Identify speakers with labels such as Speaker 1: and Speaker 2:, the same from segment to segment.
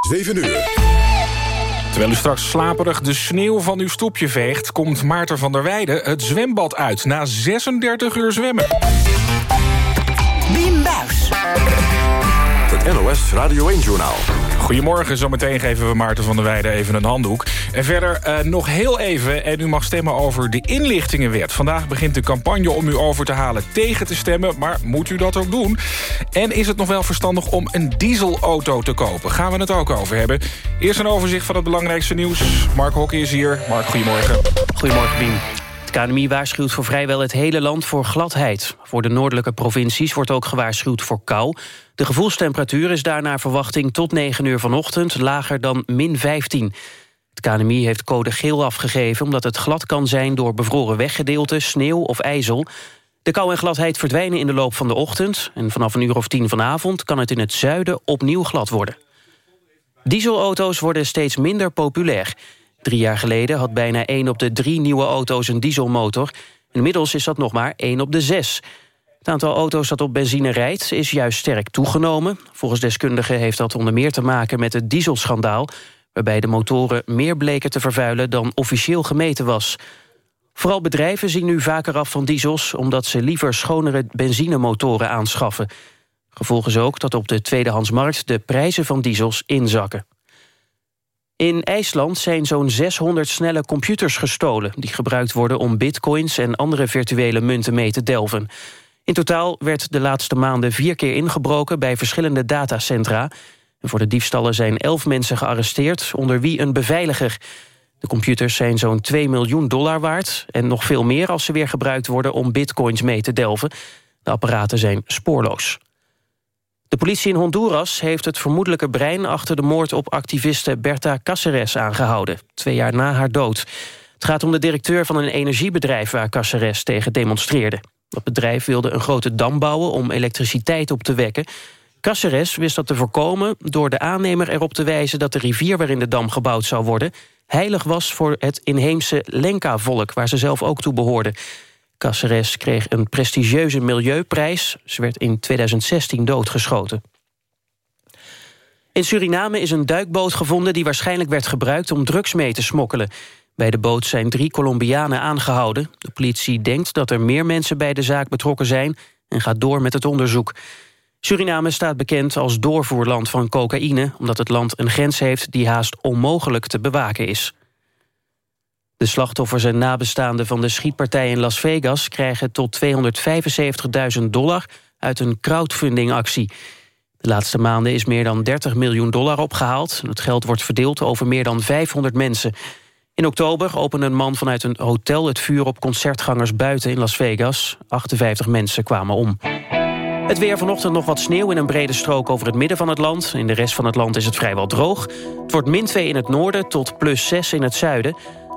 Speaker 1: 7 uur.
Speaker 2: Terwijl u straks slaperig de sneeuw van uw stoepje veegt... komt Maarten van der Weijden het zwembad uit na 36 uur zwemmen.
Speaker 3: Buis.
Speaker 1: Het NOS Radio 1-journaal.
Speaker 2: Goedemorgen, zometeen geven we Maarten van der Weijden even een handdoek. En verder uh, nog heel even, en u mag stemmen over de inlichtingenwet. Vandaag begint de campagne om u over te halen tegen te stemmen... maar moet u dat ook doen? En is het nog wel verstandig om een dieselauto te kopen? Gaan we het ook over hebben. Eerst een overzicht van het belangrijkste nieuws. Mark Hokke is hier. Mark, goedemorgen.
Speaker 4: Goedemorgen, Bien. KNMI waarschuwt voor vrijwel het hele land voor gladheid. Voor de noordelijke provincies wordt ook gewaarschuwd voor kou. De gevoelstemperatuur is daar naar verwachting tot 9 uur vanochtend... lager dan min 15. Het KNMI heeft code geel afgegeven omdat het glad kan zijn... door bevroren weggedeelten, sneeuw of ijzel. De kou en gladheid verdwijnen in de loop van de ochtend... en vanaf een uur of tien vanavond kan het in het zuiden opnieuw glad worden. Dieselauto's worden steeds minder populair... Drie jaar geleden had bijna 1 op de drie nieuwe auto's een dieselmotor. Inmiddels is dat nog maar 1 op de 6. Het aantal auto's dat op benzine rijdt is juist sterk toegenomen. Volgens deskundigen heeft dat onder meer te maken met het dieselschandaal... waarbij de motoren meer bleken te vervuilen dan officieel gemeten was. Vooral bedrijven zien nu vaker af van diesels... omdat ze liever schonere benzinemotoren aanschaffen. Gevolg is ook dat op de tweedehandsmarkt de prijzen van diesels inzakken. In IJsland zijn zo'n 600 snelle computers gestolen... die gebruikt worden om bitcoins en andere virtuele munten mee te delven. In totaal werd de laatste maanden vier keer ingebroken... bij verschillende datacentra. En voor de diefstallen zijn elf mensen gearresteerd... onder wie een beveiliger. De computers zijn zo'n 2 miljoen dollar waard... en nog veel meer als ze weer gebruikt worden om bitcoins mee te delven. De apparaten zijn spoorloos. De politie in Honduras heeft het vermoedelijke brein... achter de moord op activiste Berta Cáceres aangehouden. Twee jaar na haar dood. Het gaat om de directeur van een energiebedrijf... waar Cáceres tegen demonstreerde. Dat bedrijf wilde een grote dam bouwen om elektriciteit op te wekken. Cáceres wist dat te voorkomen door de aannemer erop te wijzen... dat de rivier waarin de dam gebouwd zou worden... heilig was voor het inheemse Lenca-volk... waar ze zelf ook toe behoorde. Caceres kreeg een prestigieuze milieuprijs. Ze werd in 2016 doodgeschoten. In Suriname is een duikboot gevonden die waarschijnlijk werd gebruikt om drugs mee te smokkelen. Bij de boot zijn drie Colombianen aangehouden. De politie denkt dat er meer mensen bij de zaak betrokken zijn en gaat door met het onderzoek. Suriname staat bekend als doorvoerland van cocaïne... omdat het land een grens heeft die haast onmogelijk te bewaken is. De slachtoffers en nabestaanden van de schietpartij in Las Vegas... krijgen tot 275.000 dollar uit een crowdfundingactie. De laatste maanden is meer dan 30 miljoen dollar opgehaald. Het geld wordt verdeeld over meer dan 500 mensen. In oktober opende een man vanuit een hotel het vuur op concertgangers buiten in Las Vegas. 58 mensen kwamen om. Het weer vanochtend nog wat sneeuw in een brede strook over het midden van het land. In de rest van het land is het vrijwel droog. Het wordt min 2 in het noorden tot plus 6 in het zuiden.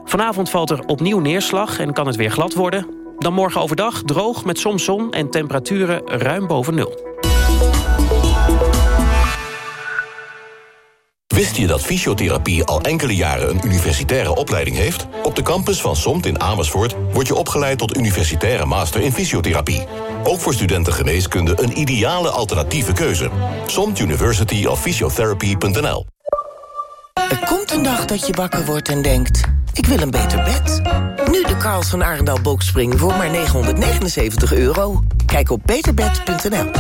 Speaker 4: Vanavond valt er opnieuw neerslag en kan het weer glad worden. Dan morgen overdag droog met soms zon en temperaturen ruim boven nul.
Speaker 5: Wist je dat fysiotherapie al enkele jaren een universitaire opleiding heeft? Op de campus van SOMT in Amersfoort word je opgeleid tot universitaire master in fysiotherapie. Ook voor studenten geneeskunde een ideale alternatieve keuze. SOMT University of Physiotherapy.nl
Speaker 3: Er komt een dag dat je wakker wordt en denkt... Ik wil een beter bed. Nu de Karls van Arendal Boxspring voor maar 979 euro. Kijk op beterbed.nl.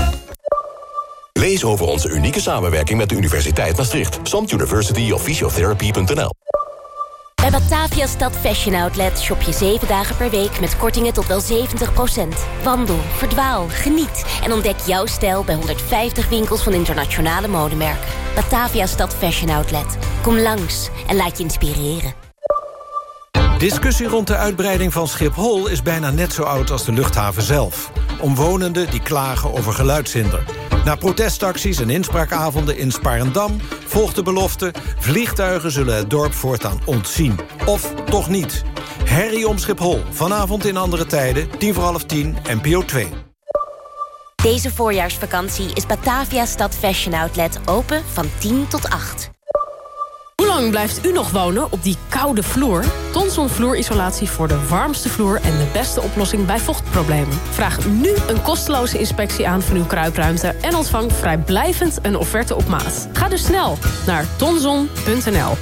Speaker 5: Lees over onze unieke samenwerking met de Universiteit Maastricht. Samt University of Physiotherapy.nl
Speaker 6: Bij Batavia Stad Fashion Outlet shop je 7 dagen per week... met kortingen tot wel 70%. Wandel, verdwaal, geniet en ontdek jouw stijl... bij 150 winkels van internationale modemerken. Batavia Stad Fashion Outlet. Kom langs en laat je inspireren.
Speaker 7: Discussie rond de uitbreiding van Schiphol is bijna net zo oud als de luchthaven zelf. Omwonenden die klagen over geluidshinder. Na protestacties en inspraakavonden in Sparendam volgt de belofte... vliegtuigen zullen het dorp voortaan ontzien. Of toch niet. Herrie om Schiphol, vanavond in andere tijden, tien voor half tien, NPO 2.
Speaker 6: Deze voorjaarsvakantie is Batavia Stad Fashion Outlet open van 10 tot 8
Speaker 8: blijft u nog wonen op die koude vloer? Tonson vloerisolatie voor de warmste vloer en de beste oplossing bij vochtproblemen. Vraag nu een kosteloze inspectie aan van uw kruipruimte... en ontvang vrijblijvend een offerte op maat. Ga dus snel naar tonson.nl.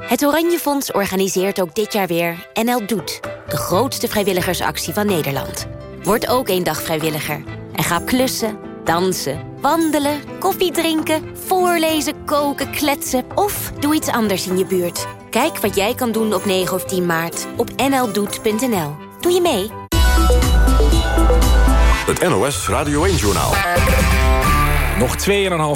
Speaker 6: Het Oranje Fonds organiseert ook dit jaar weer NL Doet. De grootste vrijwilligersactie van Nederland. Word ook één dag vrijwilliger. En ga klussen, dansen, wandelen, koffie drinken... voorlezen, koken, kletsen of doe iets anders in je buurt. Kijk wat jij kan doen op 9 of 10 maart op nldoet.nl. Doe je mee?
Speaker 1: Het NOS Radio 1-journaal.
Speaker 2: Nog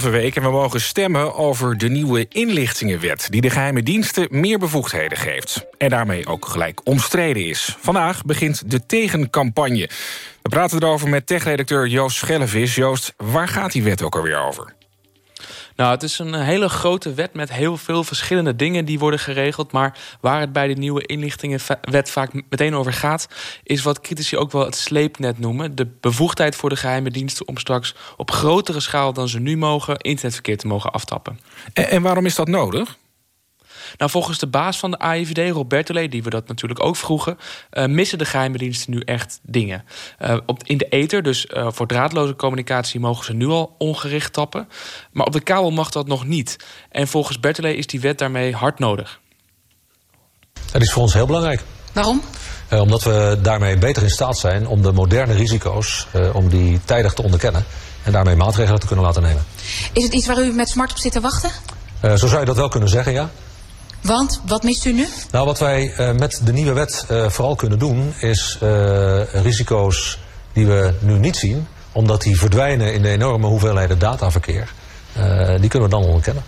Speaker 2: 2,5 week en we mogen stemmen over de nieuwe inlichtingenwet... die de geheime diensten meer bevoegdheden geeft. En daarmee ook gelijk omstreden is. Vandaag begint de tegencampagne. We praten erover met techredacteur Joost Schellevis. Joost, waar gaat die wet ook alweer over?
Speaker 9: Nou, het is een hele grote wet met heel veel verschillende dingen die worden geregeld. Maar waar het bij de nieuwe inlichtingenwet vaak meteen over gaat, is wat critici ook wel het sleepnet noemen. De bevoegdheid voor de geheime diensten om straks op grotere schaal dan ze nu mogen internetverkeer te mogen aftappen.
Speaker 2: En, en waarom is dat nodig?
Speaker 9: Nou, volgens de baas van de AIVD, Rob Bertolet, die we dat natuurlijk ook vroegen, uh, missen de geheime diensten nu echt dingen. Uh, op, in de ether, dus uh, voor draadloze communicatie, mogen ze nu al ongericht tappen. Maar op de kabel mag dat nog niet. En volgens Bertolet is die wet daarmee hard nodig.
Speaker 10: Dat is voor ons heel belangrijk.
Speaker 11: Waarom?
Speaker 10: Omdat we daarmee beter in staat zijn om de moderne risico's uh, om die tijdig te onderkennen en daarmee maatregelen te kunnen laten nemen.
Speaker 11: Is het iets waar u met smart op zit te wachten?
Speaker 10: Uh, zo zou je dat wel kunnen zeggen, ja.
Speaker 11: Want, wat mist u nu?
Speaker 10: Nou, wat wij uh, met de nieuwe wet uh, vooral kunnen doen... is uh, risico's die we nu niet zien... omdat die verdwijnen in de enorme hoeveelheden dataverkeer... die kunnen we dan onderkennen.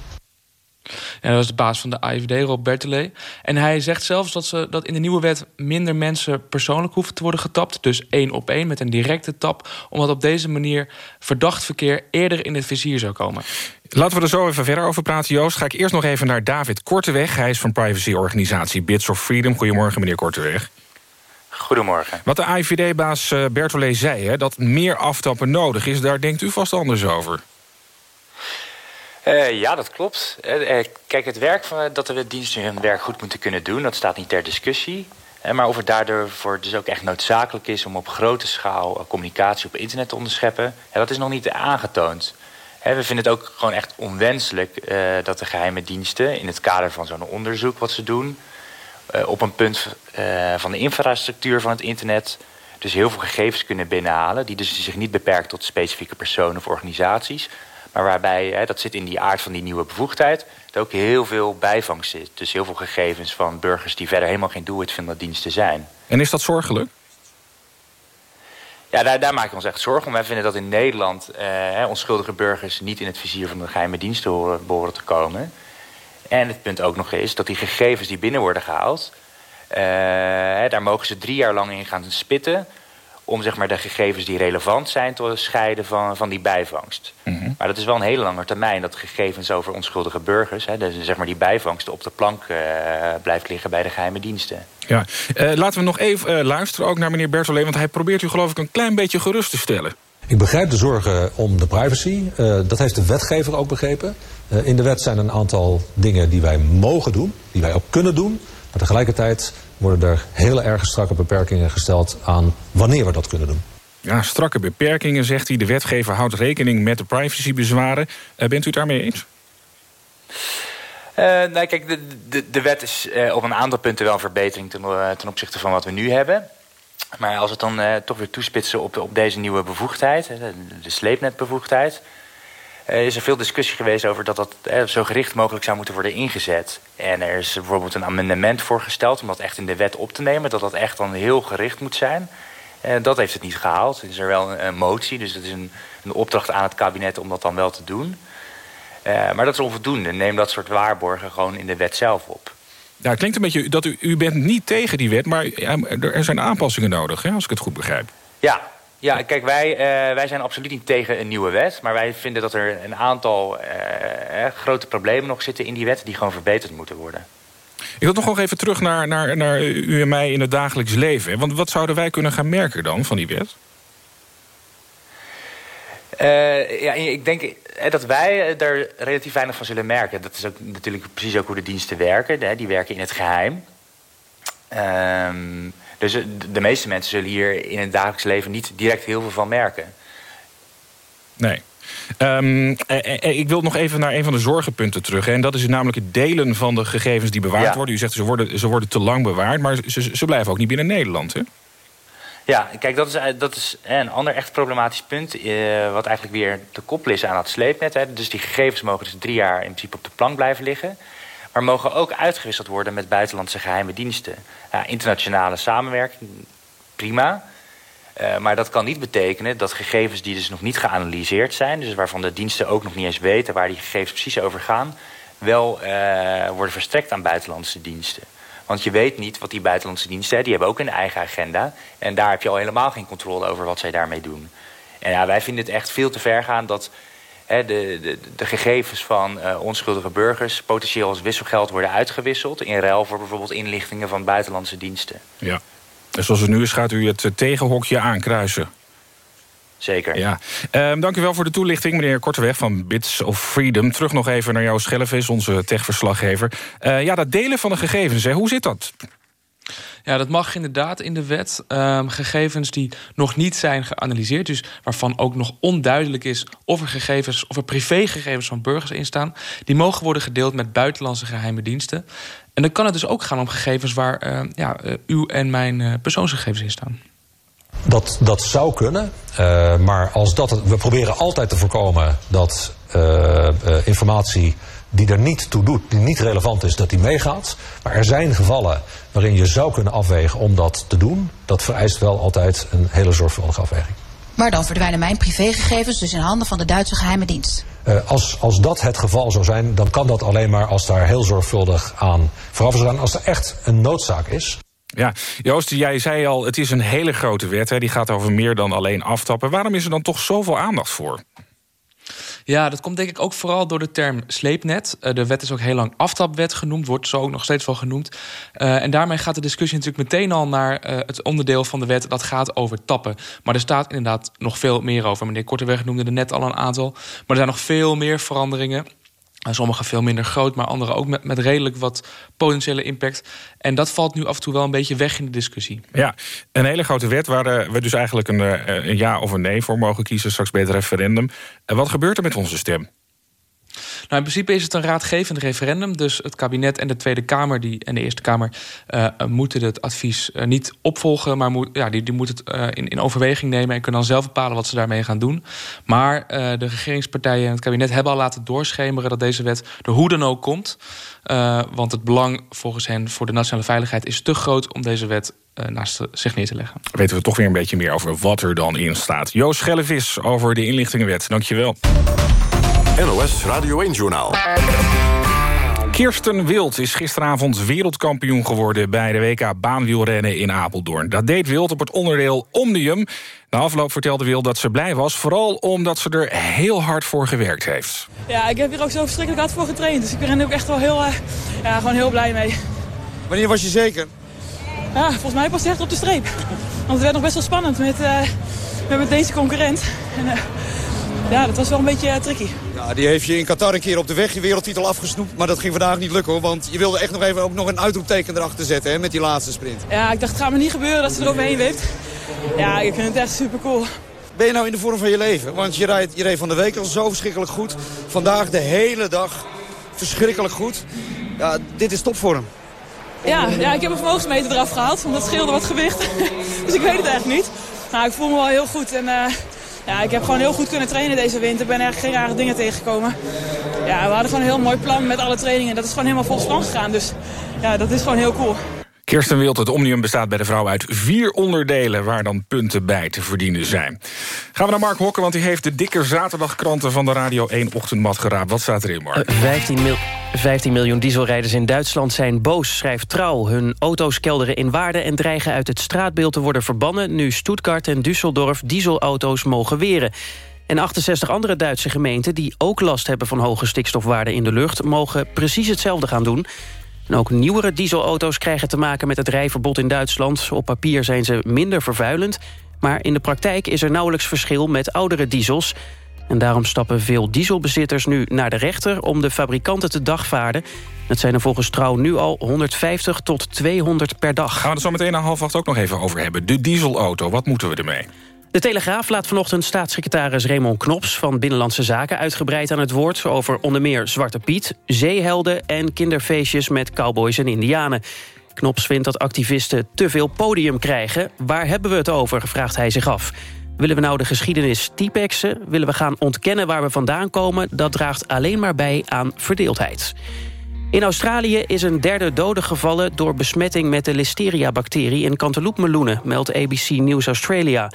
Speaker 9: En dat was de baas van de AIVD, Rob Bertelet. En hij zegt zelfs dat, ze, dat in de nieuwe wet minder mensen persoonlijk hoeven te worden getapt. Dus één op één met een directe tap. Omdat op deze manier verdacht verkeer eerder in het vizier zou komen.
Speaker 2: Laten we er zo even verder over praten, Joost. Ga ik eerst nog even naar David Korteweg. Hij is van privacyorganisatie Bits of Freedom. Goedemorgen, meneer Korteweg.
Speaker 12: Goedemorgen.
Speaker 2: Wat de AIVD-baas Bertolet zei, hè, dat meer aftappen nodig is... daar denkt u vast anders over.
Speaker 12: Uh, ja, dat klopt. Uh, kijk, het werk van, dat de diensten hun werk goed moeten kunnen doen... dat staat niet ter discussie. Maar of het daardoor voor dus ook echt noodzakelijk is... om op grote schaal communicatie op internet te onderscheppen... dat is nog niet aangetoond. we vinden het ook gewoon echt onwenselijk... dat de geheime diensten in het kader van zo'n onderzoek wat ze doen... op een punt van de infrastructuur van het internet... dus heel veel gegevens kunnen binnenhalen... die dus zich niet beperken tot specifieke personen of organisaties... Maar waarbij, hè, dat zit in die aard van die nieuwe bevoegdheid... dat ook heel veel bijvangst zit. Dus heel veel gegevens van burgers die verder helemaal geen doelwit van dat diensten zijn.
Speaker 2: En is dat zorgelijk?
Speaker 12: Ja, daar, daar maken we ons echt zorgen om. Wij vinden dat in Nederland eh, onschuldige burgers... niet in het vizier van de geheime diensten horen, behoren te komen. En het punt ook nog is dat die gegevens die binnen worden gehaald... Uh, daar mogen ze drie jaar lang in gaan spitten om zeg maar, de gegevens die relevant zijn te scheiden van, van die bijvangst. Mm -hmm. Maar dat is wel een hele lange termijn, dat gegevens over onschuldige burgers... Hè, dus zeg maar die bijvangst op de plank uh, blijft liggen bij de geheime diensten.
Speaker 2: Ja. Uh, laten we nog even uh, luisteren ook naar meneer Bertolet... want hij probeert u geloof ik een klein beetje gerust te stellen.
Speaker 10: Ik begrijp de zorgen om de privacy. dat heeft de wetgever ook begrepen. in de wet zijn een aantal dingen die wij mogen doen, die wij ook kunnen doen... maar tegelijkertijd worden er hele erg strakke beperkingen gesteld aan wanneer we dat kunnen doen.
Speaker 2: Ja, strakke beperkingen, zegt hij. De wetgever houdt rekening met de privacybezwaren. Uh, bent u het daarmee eens?
Speaker 12: Uh, nou, kijk, de, de, de wet is uh, op een aantal punten wel een verbetering ten, uh, ten, opzichte van wat we nu hebben. Maar als we het dan toch weer toespitsen op, op deze nieuwe bevoegdheid, de, de sleepnetbevoegdheid... Er is er veel discussie geweest over dat dat zo gericht mogelijk zou moeten worden ingezet. En er is bijvoorbeeld een amendement voorgesteld om dat echt in de wet op te nemen. Dat dat echt dan heel gericht moet zijn. En dat heeft het niet gehaald. Er is er wel een, een motie, dus dat is een, een, opdracht aan het kabinet om dat dan wel te doen. Uh, maar dat is onvoldoende. Neem dat soort waarborgen gewoon in de wet zelf op.
Speaker 2: Ja, het klinkt een beetje dat u, u bent niet tegen die wet, maar er zijn aanpassingen nodig, hè, als ik het goed begrijp.
Speaker 12: Ja, ja, kijk, wij, uh, wij zijn absoluut niet tegen een nieuwe wet. Maar wij vinden dat er een aantal uh, grote problemen nog zitten in die wet... die gewoon verbeterd moeten worden.
Speaker 2: Ik wil nog even terug naar, naar, naar u en mij in het dagelijks leven. Want wat zouden wij kunnen gaan merken dan van die wet?
Speaker 12: Uh, ja, ik denk dat wij er relatief weinig van zullen merken. Dat is ook natuurlijk precies ook hoe de diensten werken. Die werken in het geheim. Um, dus de meeste mensen zullen hier in het dagelijks leven niet direct heel veel van merken.
Speaker 2: Nee. Um, ik wil nog even naar een van de zorgenpunten terug. Hè, en dat is namelijk het delen van de gegevens die bewaard worden. U zegt ze worden, ze worden te lang bewaard, maar ze, ze blijven ook niet binnen Nederland. Hè?
Speaker 12: Ja, kijk, dat is, dat is een ander echt problematisch punt... Eh, wat eigenlijk weer te koppelen is aan het sleepnet. Hè. Dus die gegevens mogen dus drie jaar in principe op de plank blijven liggen... maar mogen ook uitgewisseld worden met buitenlandse geheime diensten. Internationale samenwerking, prima... Uh, maar dat kan niet betekenen dat gegevens die dus nog niet geanalyseerd zijn... dus waarvan de diensten ook nog niet eens weten waar die gegevens precies over gaan... wel uh, worden verstrekt aan buitenlandse diensten. Want je weet niet wat die buitenlandse diensten... die hebben ook een eigen agenda. En daar heb je al helemaal geen controle over wat zij daarmee doen. En ja, wij vinden het echt veel te ver gaan dat... de, de, de, gegevens van uh, onschuldige burgers potentieel als wisselgeld worden uitgewisseld... in ruil voor bijvoorbeeld inlichtingen van buitenlandse diensten.
Speaker 2: Ja. En zoals het nu is, gaat u het eh, tegenhokje aankruisen.
Speaker 12: Zeker.
Speaker 2: Ja. Um, dank u wel voor de toelichting, meneer Korteweg van Bits of Freedom. Terug nog even naar jouw Schellevis, onze techverslaggever. Uh, ja, dat delen van de gegevens, hè, hoe zit dat?
Speaker 9: Ja, dat mag inderdaad in de wet. Um, gegevens die nog niet zijn geanalyseerd... dus waarvan ook nog onduidelijk is of er gegevens... of er privégegevens van burgers in staan... die mogen worden gedeeld met buitenlandse geheime diensten. En dan kan het dus ook gaan om gegevens... waar uh, ja, uh, uw en mijn uh, persoonsgegevens in staan.
Speaker 10: Dat, dat zou kunnen, uh, maar als dat, we proberen altijd te voorkomen dat informatie die er niet toe doet, die niet relevant is, dat die meegaat. Maar er zijn gevallen waarin je zou kunnen afwegen om dat te doen. Dat vereist wel altijd een hele zorgvuldige afweging.
Speaker 11: Maar dan verdwijnen mijn privégegevens dus in handen van de Duitse geheime dienst.
Speaker 10: Uh, als, als dat het geval zou zijn, dan kan dat alleen maar als daar heel zorgvuldig aan vooraf is gedaan. Als er echt een noodzaak is.
Speaker 2: Ja, Joost, jij zei al, het is een hele grote wet. Hè? Die gaat over meer dan alleen aftappen. Waarom is er dan toch zoveel aandacht voor?
Speaker 9: Ja, dat komt denk ik ook vooral door de term sleepnet. Uh, de wet is ook heel lang aftapwet genoemd, wordt zo ook nog steeds wel genoemd. Uh, en daarmee gaat de discussie natuurlijk meteen al naar uh, het onderdeel van de wet dat gaat over tappen. Maar er staat inderdaad nog veel meer over. Meneer Korteweg noemde er net al een aantal. Maar er zijn nog veel meer veranderingen. Sommige veel minder groot, maar andere ook met, met redelijk wat potentiële impact. En dat valt nu af en toe wel een beetje weg in de discussie.
Speaker 2: Ja, een hele grote wet waar we dus eigenlijk een, een ja of een nee voor mogen kiezen straks bij het referendum. En wat gebeurt er met onze stem?
Speaker 9: Nou, in principe is het een raadgevend referendum. Dus het kabinet en de Tweede Kamer die, en de Eerste Kamer uh, moeten het advies uh, niet opvolgen. Maar moet, ja, die, die moeten het in, in overweging nemen en kunnen dan zelf bepalen wat ze daarmee gaan doen. Maar de regeringspartijen en het kabinet hebben al laten doorschemeren dat deze wet er hoe dan ook komt. want het belang volgens hen voor de nationale veiligheid is te groot om deze wet naast zich neer te leggen.
Speaker 2: Weten we toch weer een beetje meer over wat er dan in staat. Joost Schellevis over de inlichtingenwet. Dankjewel.
Speaker 1: NOS Radio 1-journaal.
Speaker 2: Kirsten Wild is gisteravond wereldkampioen geworden... bij de WK baanwielrennen in Apeldoorn. Dat deed Wild op het onderdeel Omnium. Na afloop vertelde Wild dat ze blij was... vooral omdat ze er heel hard voor gewerkt heeft.
Speaker 13: Ja, ik heb hier ook zo verschrikkelijk hard voor getraind. Dus ik ben er ook echt wel heel, uh, ja, gewoon heel blij mee.
Speaker 14: Wanneer was je zeker?
Speaker 13: Ja, volgens mij pas echt op de streep. Want het werd nog best wel spannend met, uh, met deze concurrent. En, uh, ja, dat was wel een beetje uh, tricky.
Speaker 14: Ja, die heeft je in Qatar een keer op de weg je wereldtitel afgesnoept. Maar dat ging vandaag niet lukken hoor. Want je wilde echt nog even ook nog een uitroepteken erachter zetten hè, met die laatste sprint.
Speaker 13: Ja, ik dacht het gaat me niet gebeuren dat ze er overheen wipt. Ja, ik vind het echt super cool.
Speaker 14: Ben je nou in de vorm van je leven? Want je rijdt, je reed van de week al zo verschrikkelijk goed. Vandaag de hele dag verschrikkelijk goed. Ja, dit is topvorm.
Speaker 13: Ja, ja ik heb een vermogensmeter eraf gehaald. Want dat scheelde wat gewicht. dus ik weet het eigenlijk niet. Nou, ik voel me wel heel goed. En uh, ja, ik heb gewoon heel goed kunnen trainen deze winter. Ik ben echt geen rare dingen tegengekomen. Ja, we hadden gewoon een heel mooi plan met alle trainingen. Dat is gewoon helemaal volgens plan gegaan. Dus ja, dat is gewoon heel cool.
Speaker 2: Kirsten Wild, het Omnium bestaat bij de vrouw uit vier onderdelen... waar dan punten bij te verdienen zijn. Gaan we naar Mark Hokken, want hij heeft de dikke zaterdagkranten... van de Radio 1 Ochtendmat geraapt. Wat staat erin, Mark?
Speaker 4: 15, mil 15 miljoen dieselrijders in Duitsland zijn boos, schrijft Trouw. Hun auto's kelderen in waarde en dreigen uit het straatbeeld te worden verbannen... nu Stuttgart en Düsseldorf dieselauto's mogen weren. En 68 andere Duitse gemeenten die ook last hebben van hoge stikstofwaarden in de lucht... mogen precies hetzelfde gaan doen... En ook nieuwere dieselauto's krijgen te maken met het rijverbod in Duitsland. Op papier zijn ze minder vervuilend. Maar in de praktijk is er nauwelijks verschil met oudere diesels. En daarom stappen veel dieselbezitters nu naar de rechter... om de fabrikanten te dagvaarden. Dat zijn er volgens Trouw nu al 150 tot 200 per dag.
Speaker 2: Gaan we er zo meteen na half acht ook nog even over hebben. De dieselauto, wat moeten we ermee?
Speaker 4: De Telegraaf laat vanochtend staatssecretaris Raymond Knops... van Binnenlandse Zaken uitgebreid aan het woord... over onder meer Zwarte Piet, zeehelden... en kinderfeestjes met cowboys en indianen. Knops vindt dat activisten te veel podium krijgen. Waar hebben we het over, vraagt hij zich af. Willen we nou de geschiedenis typexen? Willen we gaan ontkennen waar we vandaan komen? Dat draagt alleen maar bij aan verdeeldheid. In Australië is een derde dode gevallen door besmetting met de listeria-bacterie in cantaloupe-meloenen, meldt ABC News Australia.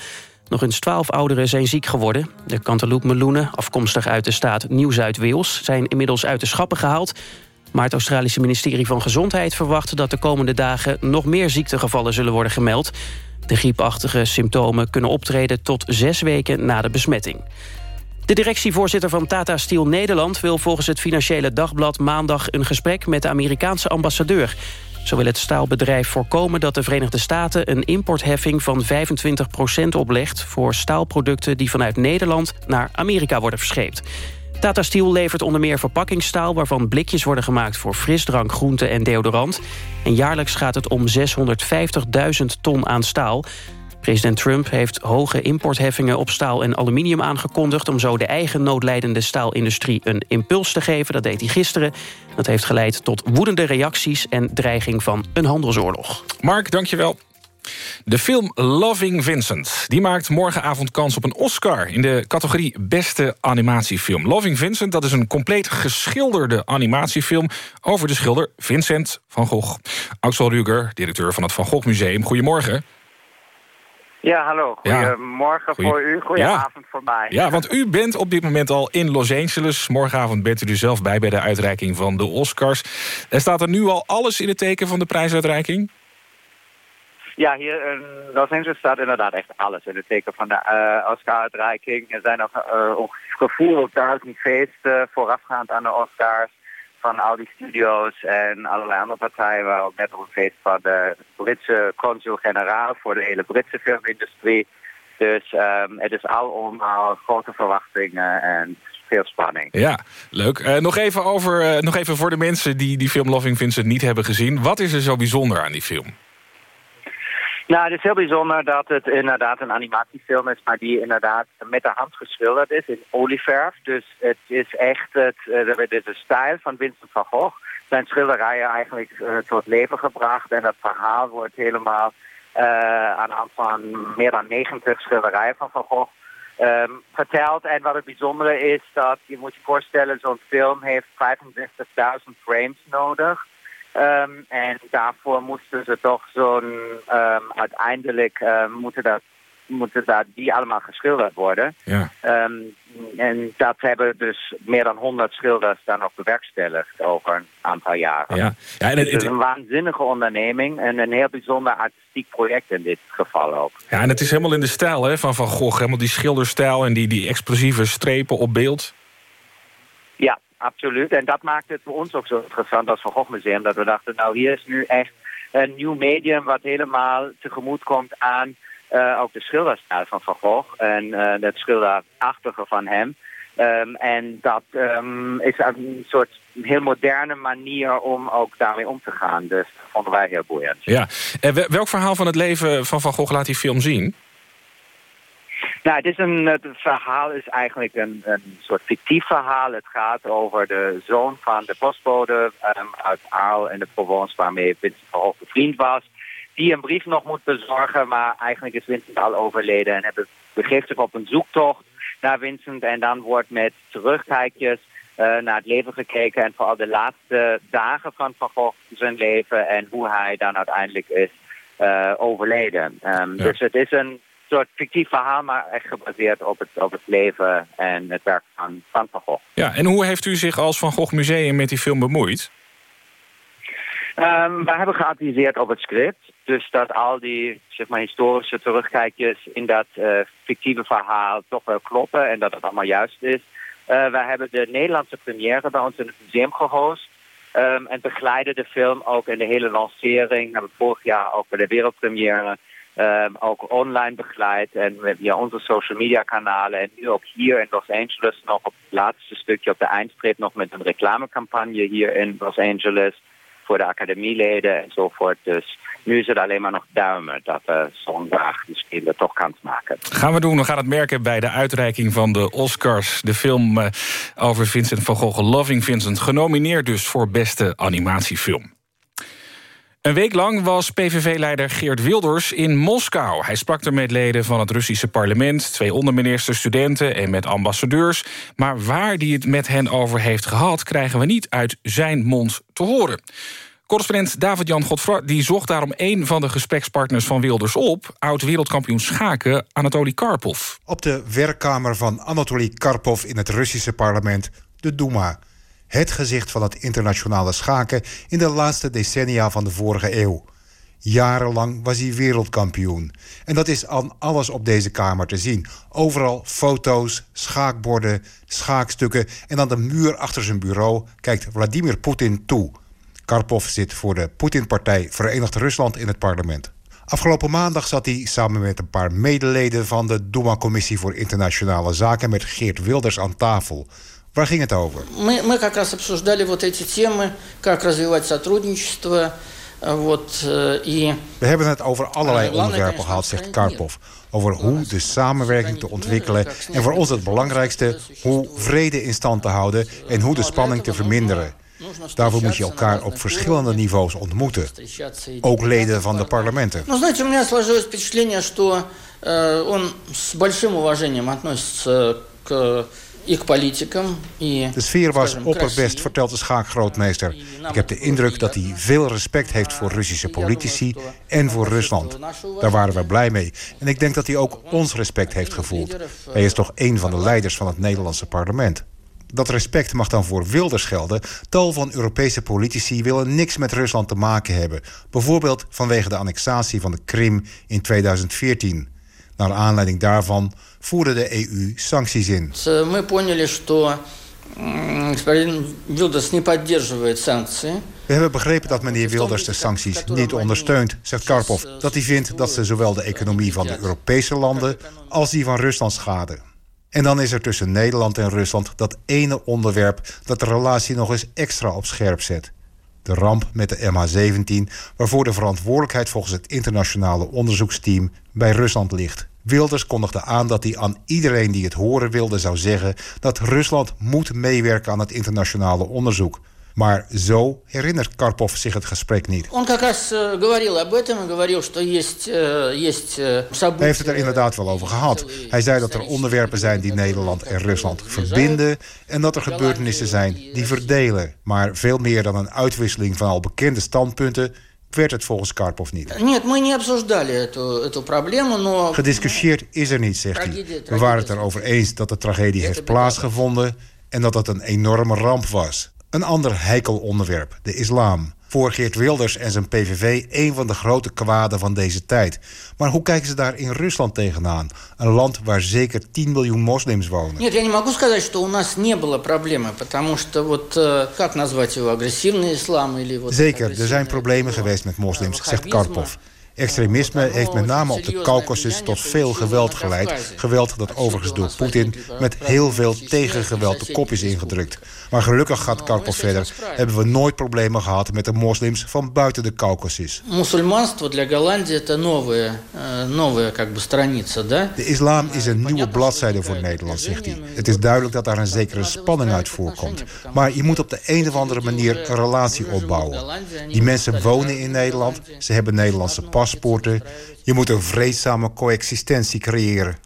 Speaker 4: Nog eens twaalf ouderen zijn ziek geworden. De cantaloupe-meloenen, afkomstig uit de staat Nieuw-Zuid-Wales... zijn inmiddels uit de schappen gehaald. Maar het Australische ministerie van Gezondheid verwacht... dat de komende dagen nog meer ziektegevallen zullen worden gemeld. De griepachtige symptomen kunnen optreden tot zes weken na de besmetting. De directievoorzitter van Tata Steel Nederland... wil volgens het Financiële Dagblad maandag een gesprek met de Amerikaanse ambassadeur. Zo wil het staalbedrijf voorkomen dat de Verenigde Staten... een importheffing van 25% oplegt voor staalproducten... die vanuit Nederland naar Amerika worden verscheept. Tata Steel levert onder meer verpakkingsstaal... waarvan blikjes worden gemaakt voor frisdrank, groente en deodorant. En jaarlijks gaat het om 650.000 ton aan staal. President Trump heeft hoge importheffingen op staal en aluminium aangekondigd... om zo de eigen noodlijdende staalindustrie een impuls te geven. Dat deed hij gisteren. Dat heeft geleid tot woedende reacties en dreiging van een handelsoorlog.
Speaker 2: Mark, dankjewel. De film Loving Vincent die maakt morgenavond kans op een Oscar... in de categorie Beste Animatiefilm. Loving Vincent dat is een compleet geschilderde animatiefilm... over de schilder Vincent van Gogh. Axel Ruger, directeur van het Van Gogh Museum. Goedemorgen.
Speaker 15: Ja, hallo. Goedemorgen voor u, goedenavond
Speaker 2: Ja.
Speaker 15: voor mij.
Speaker 2: Ja, want u bent op dit moment al in Los Angeles. Morgenavond bent u er zelf bij bij de uitreiking van de Oscars. Er staat er nu al alles in het teken van de prijsuitreiking?
Speaker 15: Ja, hier in Los Angeles staat inderdaad echt alles in het teken van de eh, Oscar-uitreiking. Er zijn nog uh, ongeveer duizend feesten voorafgaand aan de Oscars van al die studio's en allerlei andere partijen. waar ook net op een feest van de Britse consul-generaal voor de hele Britse filmindustrie. Dus ehm, het is allemaal grote verwachtingen en veel spanning.
Speaker 2: Ja, leuk. Eh, nog, even over, eh, nog even voor de mensen die die film Loving Vincent niet hebben gezien. Wat is er zo bijzonder aan die film?
Speaker 15: Nou, het is heel bijzonder dat het inderdaad een animatiefilm is, maar die inderdaad met de hand geschilderd is in olieverf. Dus het is echt het, is de stijl van Vincent van Gogh. Zijn schilderijen eigenlijk uh, tot leven gebracht en dat verhaal wordt helemaal uh, aan de hand van meer dan 90 schilderijen van Van Gogh um, verteld. En wat het bijzondere is, dat je moet je voorstellen, zo'n film heeft 65.000 frames nodig. Um, en daarvoor moesten ze toch zo'n um, uiteindelijk uh, moeten dat moeten dat die allemaal geschilderd worden.
Speaker 2: Ja.
Speaker 15: Um, en dat hebben dus meer dan 100 schilders dan ook bewerkstelligd over een aantal jaren.
Speaker 2: Ja. Ja, en het,
Speaker 15: het is een waanzinnige onderneming en een heel bijzonder artistiek project in dit geval ook.
Speaker 2: Ja, en het is helemaal in de stijl hè, van Van Gogh. Helemaal die schilderstijl en die, die explosieve strepen op beeld.
Speaker 15: Ja, absoluut. En dat maakt het voor ons ook zo interessant als Van Gogh Museum. Dat we dachten, nou hier is nu echt een nieuw medium wat helemaal tegemoet komt aan uh, ook de schilderstijl van Van Gogh. En uh, het schilderachtige van hem. Um, en dat um, is een soort heel moderne manier om ook daarmee om te gaan. Dus dat vonden wij heel boeiend.
Speaker 2: Ja. En welk verhaal van het leven van Van Gogh laat die film zien?
Speaker 15: Nou, het, is een, het verhaal is eigenlijk een, een soort fictief verhaal. Het gaat over de zoon van de postbode um, uit Arles in de Provence... waarmee Vincent van Gogh vriend was. Die een brief nog moet bezorgen, maar eigenlijk is Vincent al overleden... en het begeeft zich op een zoektocht naar Vincent... en dan wordt met terugkijkjes uh, naar het leven gekeken... en vooral de laatste dagen van Van Gogh zijn leven... en hoe hij dan uiteindelijk is uh, overleden. Um, ja. Dus het is een soort fictief verhaal, maar echt gebaseerd op het, op het leven en het werk van, van Van Gogh.
Speaker 2: Ja, en hoe heeft u zich als Van Gogh Museum met die film bemoeid?
Speaker 15: Um, we hebben geadviseerd op het script. Dus dat al die zeg maar, historische terugkijkjes in dat uh, fictieve verhaal toch wel kloppen en dat het allemaal juist is. Uh, we hebben de Nederlandse première bij ons in het museum gehost. Um, en begeleiden de film ook in de hele lancering. We hebben vorig jaar ook bij de wereldpremière auch online begleitet en via onze social media kanalen. En nu ook hier in Los Angeles nog op het laatste stukje op de eindstreep nog met een reclamecampagne hier in Los Angeles voor de academieleden enzovoort. Dus nu is het alleen maar nog duimen dat we zondag misschien er toch kans maken.
Speaker 2: Gaan we doen. We gaan het merken bij de uitreiking van de Oscars. De film eh, over Vincent van Gogh, Loving Vincent. Genomineerd dus voor beste animatiefilm. Een week lang was PVV-leider Geert Wilders in Moskou. Hij sprak er met leden van het Russische parlement... twee onderministers, studenten en met ambassadeurs. Maar waar hij het met hen over heeft gehad... krijgen we niet uit zijn mond te horen. Correspondent David-Jan Godfra die zocht daarom een van de gesprekspartners van Wilders op... oud-wereldkampioen schaken Anatoly Karpov.
Speaker 16: Op de werkkamer van Anatoly Karpov in het Russische parlement, de Duma het gezicht van het internationale schaken in de laatste decennia van de vorige eeuw. Jarenlang was hij wereldkampioen. En dat is aan alles op deze kamer te zien. Overal foto's, schaakborden, schaakstukken... en aan de muur achter zijn bureau kijkt Vladimir Poetin toe. Karpov zit voor de Poetin-partij Verenigd Rusland in het parlement. Afgelopen maandag zat hij samen met een paar medeleden... van de Duma-commissie voor internationale zaken... met Geert Wilders aan tafel... Waar ging het over?
Speaker 17: Мы, мы как раз обсуждали вот эти темы, как развивать сотрудничество. Вот, и...
Speaker 16: We hebben het over allerlei onderwerpen gehad, zegt Karpov. Over hoe de samenwerking te ontwikkelen. En voor ons het belangrijkste, hoe vrede in stand te houden... en hoe de spanning te verminderen. Daarvoor moet je elkaar op verschillende niveaus ontmoeten. Ook leden van de parlementen.
Speaker 17: Ну, знаете, у меня сложилось впечатление, что он с большим уважением относится к
Speaker 16: de sfeer was opperbest, vertelt de schaakgrootmeester. Ik heb de indruk dat hij veel respect heeft voor Russische politici en voor Rusland. Daar waren we blij mee. En ik denk dat hij ook ons respect heeft gevoeld. Hij is toch een van de leiders van het Nederlandse parlement. Dat respect mag dan voor Wilders gelden. Tal van Europese politici willen niks met Rusland te maken hebben. Bijvoorbeeld vanwege de annexatie van de Krim in 2014. Naar aanleiding daarvan voerde de EU sancties in.
Speaker 17: Мы поняли, что Wilders niet поддерживает sancties.
Speaker 16: We hebben begrepen dat meneer Wilders de sancties niet ondersteunt, zegt Karpov. Dat hij vindt dat ze zowel de economie van de Europese landen als die van Rusland schaden. En dan is er tussen Nederland en Rusland dat ene onderwerp dat de relatie nog eens extra op scherp zet. De ramp met de MH17, waarvoor de verantwoordelijkheid volgens het internationale onderzoeksteam bij Rusland ligt. Wilders kondigde aan dat hij aan iedereen die het horen wilde zou zeggen... dat Rusland moet meewerken aan het internationale onderzoek. Maar zo herinnert Karpov zich het gesprek niet. Hij heeft het er inderdaad wel over gehad. Hij zei dat er onderwerpen zijn die Nederland en Rusland verbinden... en dat er gebeurtenissen zijn die verdelen. Maar veel meer dan een uitwisseling van al bekende standpunten werd het volgens Karpov niet. Gediscussieerd is er niet, zegt hij. We waren het erover eens dat de tragedie heeft plaatsgevonden... en dat het een enorme ramp was. Een ander heikel onderwerp, de islam voor Geert Wilders en zijn PVV een van de grote kwaden van deze tijd. Maar hoe kijken ze daar in Rusland tegenaan? Een land waar zeker 10 miljoen moslims wonen.
Speaker 17: Нет, я не могу сказать, что у нас не было проблемы, потому что вот э, как назвать его агрессивный ислам или вот
Speaker 16: Zeker, er zijn problemen geweest met moslims, zegt Karpov. Extremisme heeft met name op de Caucasus tot veel geweld geleid. Geweld dat overigens door Poetin met heel veel tegengeweld de kop is ingedrukt. Maar gelukkig gaat Karpov verder. Hebben we nooit problemen gehad met de moslims van buiten de Caucasus. De islam is een nieuwe bladzijde voor Nederland, zegt hij. Het is duidelijk dat daar een zekere spanning uit voorkomt. Maar je moet op de een of andere manier een relatie opbouwen. Die mensen wonen in Nederland, ze hebben Nederlandse paspoorten. Je moet een vreedzame coexistentie creëren.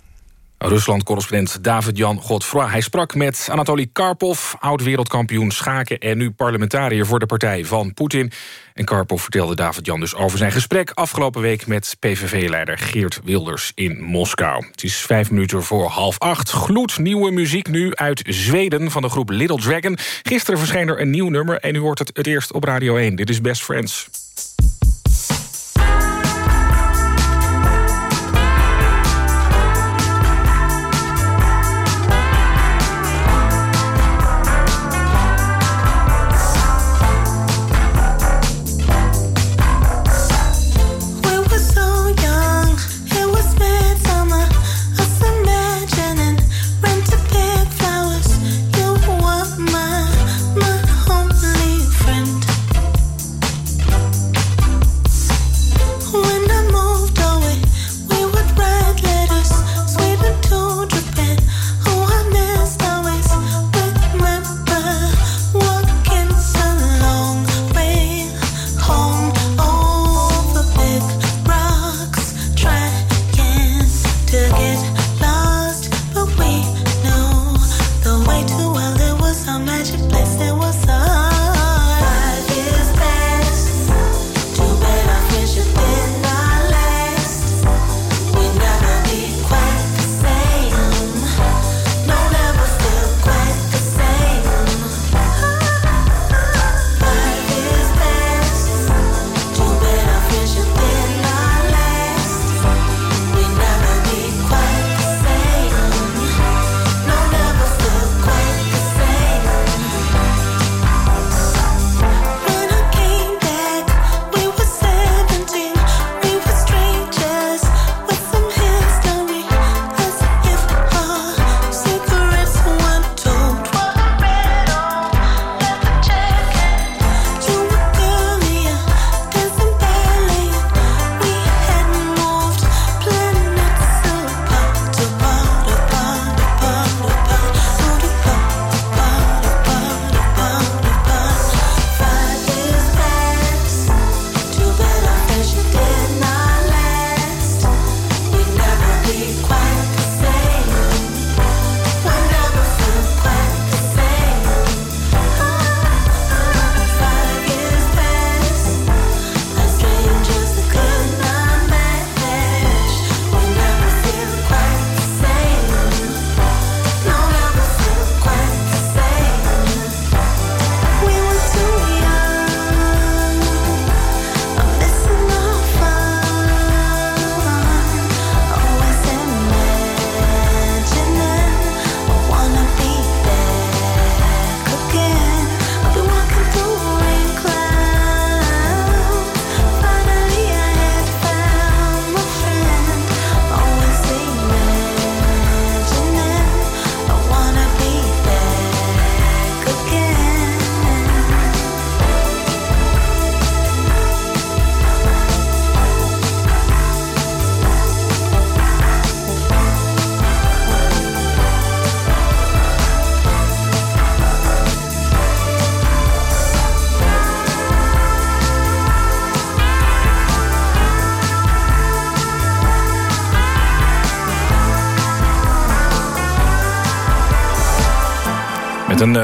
Speaker 2: Rusland-correspondent David-Jan Godfroy. Hij sprak met Anatoly Karpov, oud-wereldkampioen schaken... en nu parlementariër voor de partij van Poetin. En Karpov vertelde David-Jan dus over zijn gesprek... afgelopen week met PVV-leider Geert Wilders in Moskou. Het is vijf minuten voor half acht. Gloednieuwe muziek nu uit Zweden van de groep Little Dragon. Gisteren verscheen er een nieuw nummer en u hoort het het eerst op Radio 1. Dit is Best Friends.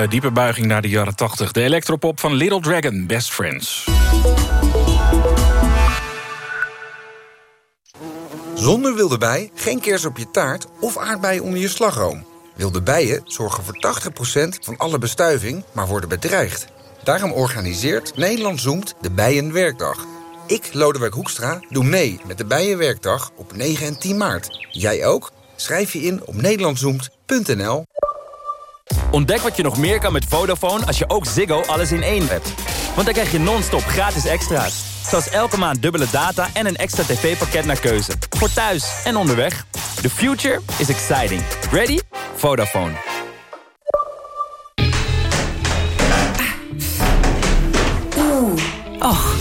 Speaker 2: Uh, diepe buiging naar de jaren 80. De electropop van Little Dragon, Best Friends.
Speaker 18: Zonder wilde bij, geen kers op je taart of aardbeien onder je slagroom. Wilde bijen zorgen voor 80% van alle bestuiving, maar worden bedreigd. Daarom organiseert Nederland Zoomt de Bijenwerkdag. Ik, Lodewijk Hoekstra, doe mee met de Bijenwerkdag op 9 en 10 maart. Jij ook? Schrijf je in op nederlandzoemt.nl.
Speaker 19: Ontdek wat je nog meer kan met Vodafone als je ook Ziggo alles in één hebt. Want dan krijg je non-stop gratis extra's. Zoals elke maand dubbele data en een extra tv-pakket naar keuze. Voor thuis en onderweg. The future is exciting. Ready? Vodafone.
Speaker 20: Oeh. Och,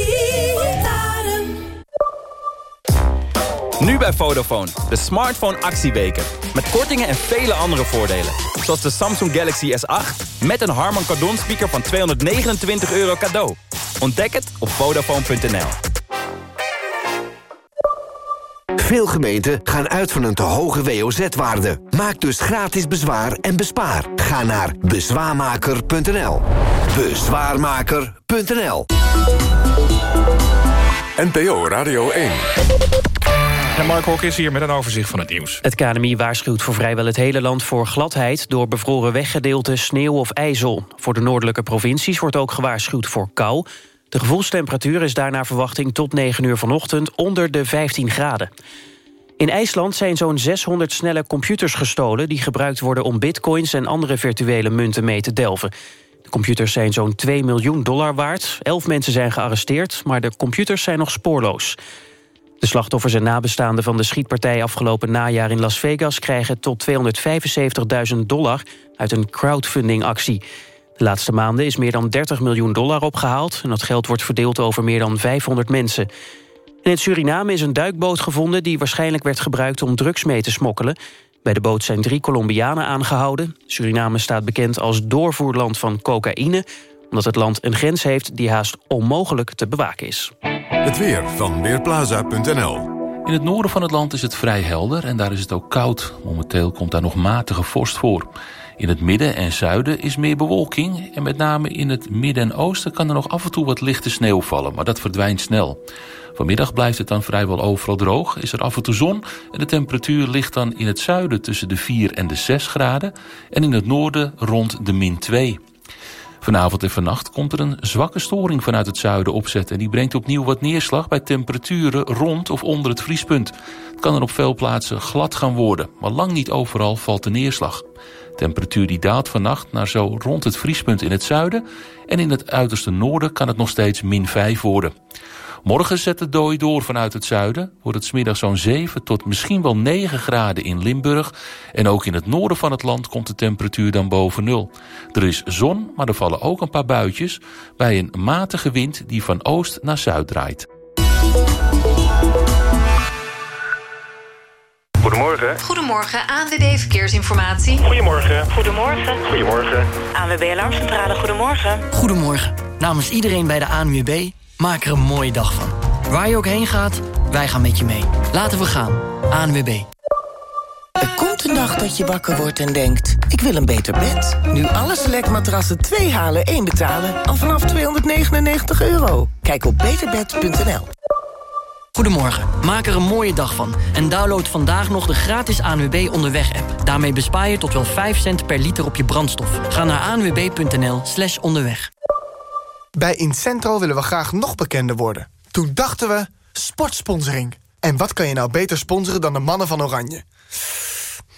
Speaker 19: Nu bij Vodafone, de smartphone actieweken. Met kortingen en vele andere voordelen. Zoals de Samsung Galaxy S8 met een Harman Kardon speaker van 229 euro cadeau. Ontdek het op Vodafone.nl.
Speaker 21: Veel gemeenten gaan uit van een te hoge WOZ-waarde. Maak dus gratis bezwaar en bespaar. Ga naar bezwaarmaker.nl. Bezwaarmaker.nl
Speaker 1: NPO Radio 1.
Speaker 2: En Mark Hok is hier met een overzicht van het nieuws.
Speaker 4: Het KNMI waarschuwt voor vrijwel het hele land voor gladheid... door bevroren weggedeelten, sneeuw of ijzel. Voor de noordelijke provincies wordt ook gewaarschuwd voor kou. De gevoelstemperatuur is daarna verwachting tot 9 uur vanochtend... onder de 15 graden. In IJsland zijn zo'n 600 snelle computers gestolen... die gebruikt worden om bitcoins en andere virtuele munten mee te delven. De computers zijn zo'n 2 miljoen dollar waard. Elf mensen zijn gearresteerd, maar de computers zijn nog spoorloos. De slachtoffers en nabestaanden van de schietpartij afgelopen najaar in Las Vegas... krijgen tot 275.000 dollar uit een crowdfundingactie. De laatste maanden is meer dan 30 miljoen dollar opgehaald... en dat geld wordt verdeeld over meer dan 500 mensen. In het Suriname is een duikboot gevonden... die waarschijnlijk werd gebruikt om drugs mee te smokkelen. Bij de boot zijn drie Colombianen aangehouden. Suriname staat bekend als doorvoerland van cocaïne... omdat het land een grens heeft die haast onmogelijk te bewaken is.
Speaker 1: Het weer van Weerplaza.nl
Speaker 22: In het noorden van het land is het vrij helder en daar is het ook koud. Momenteel komt daar nog matige vorst voor. In het midden en zuiden is meer bewolking... en met name in het midden en oosten kan er nog af en toe wat lichte sneeuw vallen... maar dat verdwijnt snel. Vanmiddag blijft het dan vrijwel overal droog, is er af en toe zon... en de temperatuur ligt dan in het zuiden tussen de 4 en de 6 graden... en in het noorden rond de min 2 Vanavond en vannacht komt er een zwakke storing vanuit het zuiden opzetten. En die brengt opnieuw wat neerslag bij temperaturen rond of onder het vriespunt. Het kan er op veel plaatsen glad gaan worden, maar lang niet overal valt de neerslag. Temperatuur die daalt vannacht naar zo rond het vriespunt in het zuiden... en in het uiterste noorden kan het nog steeds min 5 worden. Morgen zet de dooi door vanuit het zuiden. Wordt het smiddag zo'n 7 tot misschien wel 9 graden in Limburg. En ook in het noorden van het land komt de temperatuur dan boven nul. Er is zon, maar er vallen ook een paar buitjes... bij een matige wind die van oost naar zuid draait.
Speaker 23: Goedemorgen.
Speaker 24: Goedemorgen, ANWB Verkeersinformatie.
Speaker 23: Goedemorgen.
Speaker 24: Goedemorgen.
Speaker 23: Goedemorgen.
Speaker 24: ANWB Alarmcentrale, goedemorgen.
Speaker 25: Goedemorgen. Namens iedereen bij de ANWB, maak er een mooie dag van. Waar je ook heen gaat, wij gaan met je mee. Laten we gaan. ANWB.
Speaker 3: Er komt een dag dat je wakker wordt en denkt... ik wil een beter bed. Nu alle selectmatrassen 2 halen, 1 betalen... al vanaf 299 euro. Kijk op beterbed.nl.
Speaker 25: Goedemorgen, maak er een mooie dag van en download vandaag nog de gratis ANWB Onderweg-app. Daarmee bespaar je tot wel 5 cent per liter op je brandstof. Ga naar anwb.nl slash onderweg.
Speaker 26: Bij Incentro willen we graag nog bekender worden. Toen dachten we, sportsponsoring. En wat kan je nou beter sponsoren dan de mannen van Oranje?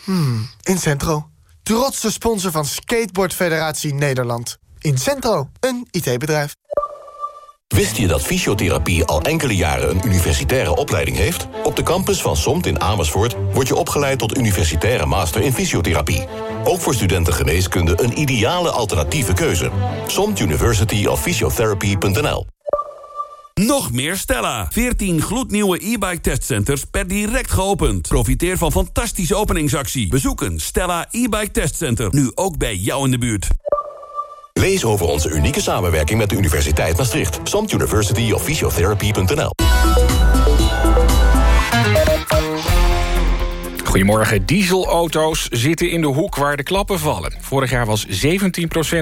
Speaker 26: Hmm, Incentro. Trotse sponsor van Skateboard Federatie Nederland. Incentro, een IT-bedrijf.
Speaker 5: Wist je dat fysiotherapie al enkele jaren een universitaire opleiding heeft? Op de campus van SOMT in Amersfoort word je opgeleid tot universitaire master in fysiotherapie. Ook voor studenten geneeskunde een ideale alternatieve keuze. SOMT University of Physiotherapy.nl
Speaker 27: Nog meer Stella. 14 gloednieuwe e-bike testcenters per direct geopend. Profiteer van fantastische openingsactie. Bezoek een Stella e-bike testcenter. Nu ook bij jou in de buurt.
Speaker 5: Lees over onze unieke samenwerking met de Universiteit Maastricht. Samt University of
Speaker 2: Goedemorgen. Dieselauto's zitten in de hoek waar de klappen vallen. Vorig jaar was 17%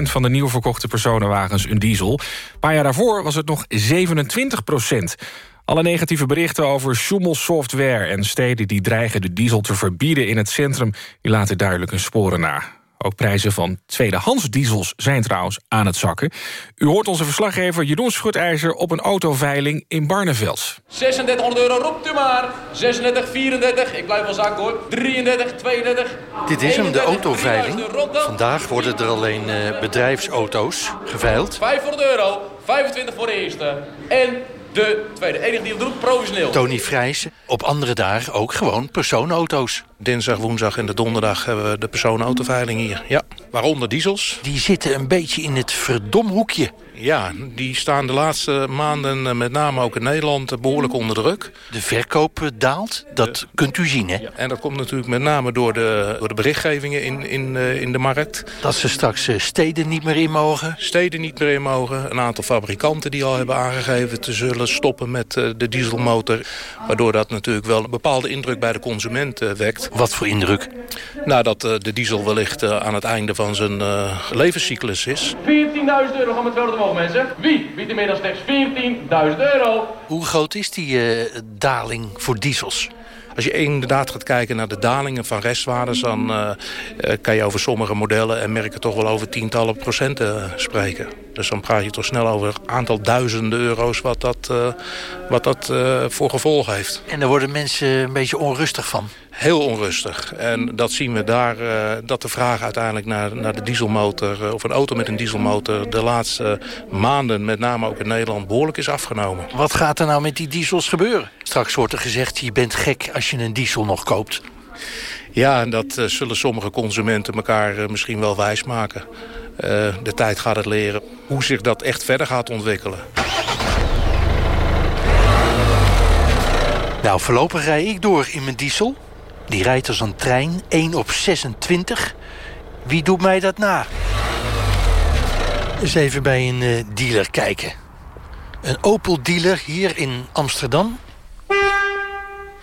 Speaker 2: van de nieuw verkochte personenwagens een diesel. Een paar jaar daarvoor was het nog 27%. Alle negatieve berichten over software en steden die dreigen de diesel te verbieden in het centrum... die laten duidelijk hun sporen na. Ook prijzen van tweedehands diesels zijn trouwens aan het zakken. U hoort onze verslaggever Jeroen Schutijzer op een autoveiling in Barneveld.
Speaker 28: 3600 euro, roept u maar. 36, 34, ik blijf wel zaak hoor. 33, 32.
Speaker 29: Dit is hem, de autoveiling. Vandaag worden er alleen uh, bedrijfsauto's geveild.
Speaker 28: 500 euro, 25 voor de eerste. En de tweede. Enige die het doet, professioneel.
Speaker 29: Tony Vrijsen. Op andere dagen ook gewoon personenauto's.
Speaker 30: Dinsdag, woensdag en de donderdag hebben we de personenautoveiling hier. Ja, waaronder diesels.
Speaker 29: Die zitten een beetje in het verdomhoekje.
Speaker 30: Ja, die staan de laatste maanden, eh, met name ook in Nederland, eh, behoorlijk onder druk.
Speaker 29: De verkoop daalt, dat kunt u zien, hè?
Speaker 30: En dat komt natuurlijk met name door de, door de berichtgevingen in, in, eh, in de markt.
Speaker 29: Dat ze straks steden niet meer in mogen?
Speaker 30: Steden niet meer in mogen. Een aantal fabrikanten die al hebben aangegeven te zullen stoppen met de dieselmotor. Waardoor dat natuurlijk wel een bepaalde indruk bij de consument wekt.
Speaker 29: Wat voor indruk?
Speaker 30: Nou, dat de diesel wellicht aan het einde van zijn levenscyclus is.
Speaker 28: 14.000 euro gaan we het omhoog, mensen. Wie biedt er meer dan slechts 14.000 euro?
Speaker 29: Hoe groot is die uh, daling voor diesels?
Speaker 30: Als je inderdaad gaat kijken naar de dalingen van restwaardes... dan uh, kan je over sommige modellen en merken toch wel over tientallen procenten spreken. Dus dan praat je toch snel over een aantal duizenden euro's... wat dat, uh, wat dat voor gevolg heeft.
Speaker 29: En daar worden mensen een beetje onrustig van?
Speaker 30: Heel onrustig. En dat zien we daar, dat de vraag uiteindelijk naar, naar de dieselmotor... of een auto met een dieselmotor de laatste maanden... met name ook in Nederland behoorlijk is afgenomen.
Speaker 29: Wat gaat er nou met die diesels gebeuren? Straks wordt er gezegd, je bent gek als je een diesel nog koopt.
Speaker 30: Ja, dat uh, zullen sommige consumenten elkaar misschien wel wijsmaken. Uh, de tijd gaat het leren hoe zich dat echt verder gaat ontwikkelen.
Speaker 29: Nou, voorlopig rij ik door in mijn diesel. Die rijdt als een trein, 1 op 26. Wie doet mij dat na? Eens even bij een dealer kijken. Een Opel-dealer hier in Amsterdam.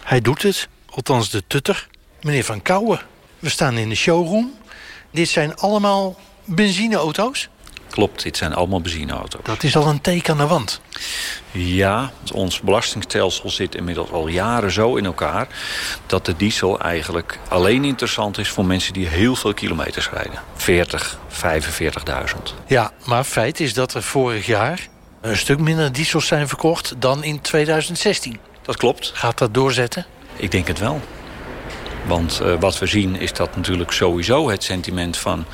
Speaker 29: Hij doet het, althans de tutter, meneer Van Kouwen. We staan in de showroom. Dit zijn allemaal benzineauto's?
Speaker 31: Klopt, dit zijn allemaal benzineauto's.
Speaker 29: Dat is al een teken aan de wand.
Speaker 31: Ja, ons belastingstelsel zit inmiddels al jaren zo in elkaar... dat de diesel eigenlijk alleen interessant is voor mensen die heel veel kilometers rijden. 40, 45.000.
Speaker 29: Ja, maar feit is dat er vorig jaar een stuk minder diesels zijn verkocht dan in 2016.
Speaker 31: Dat klopt.
Speaker 29: Gaat dat doorzetten?
Speaker 31: Ik denk het wel. Want uh, wat we zien is dat natuurlijk sowieso het sentiment van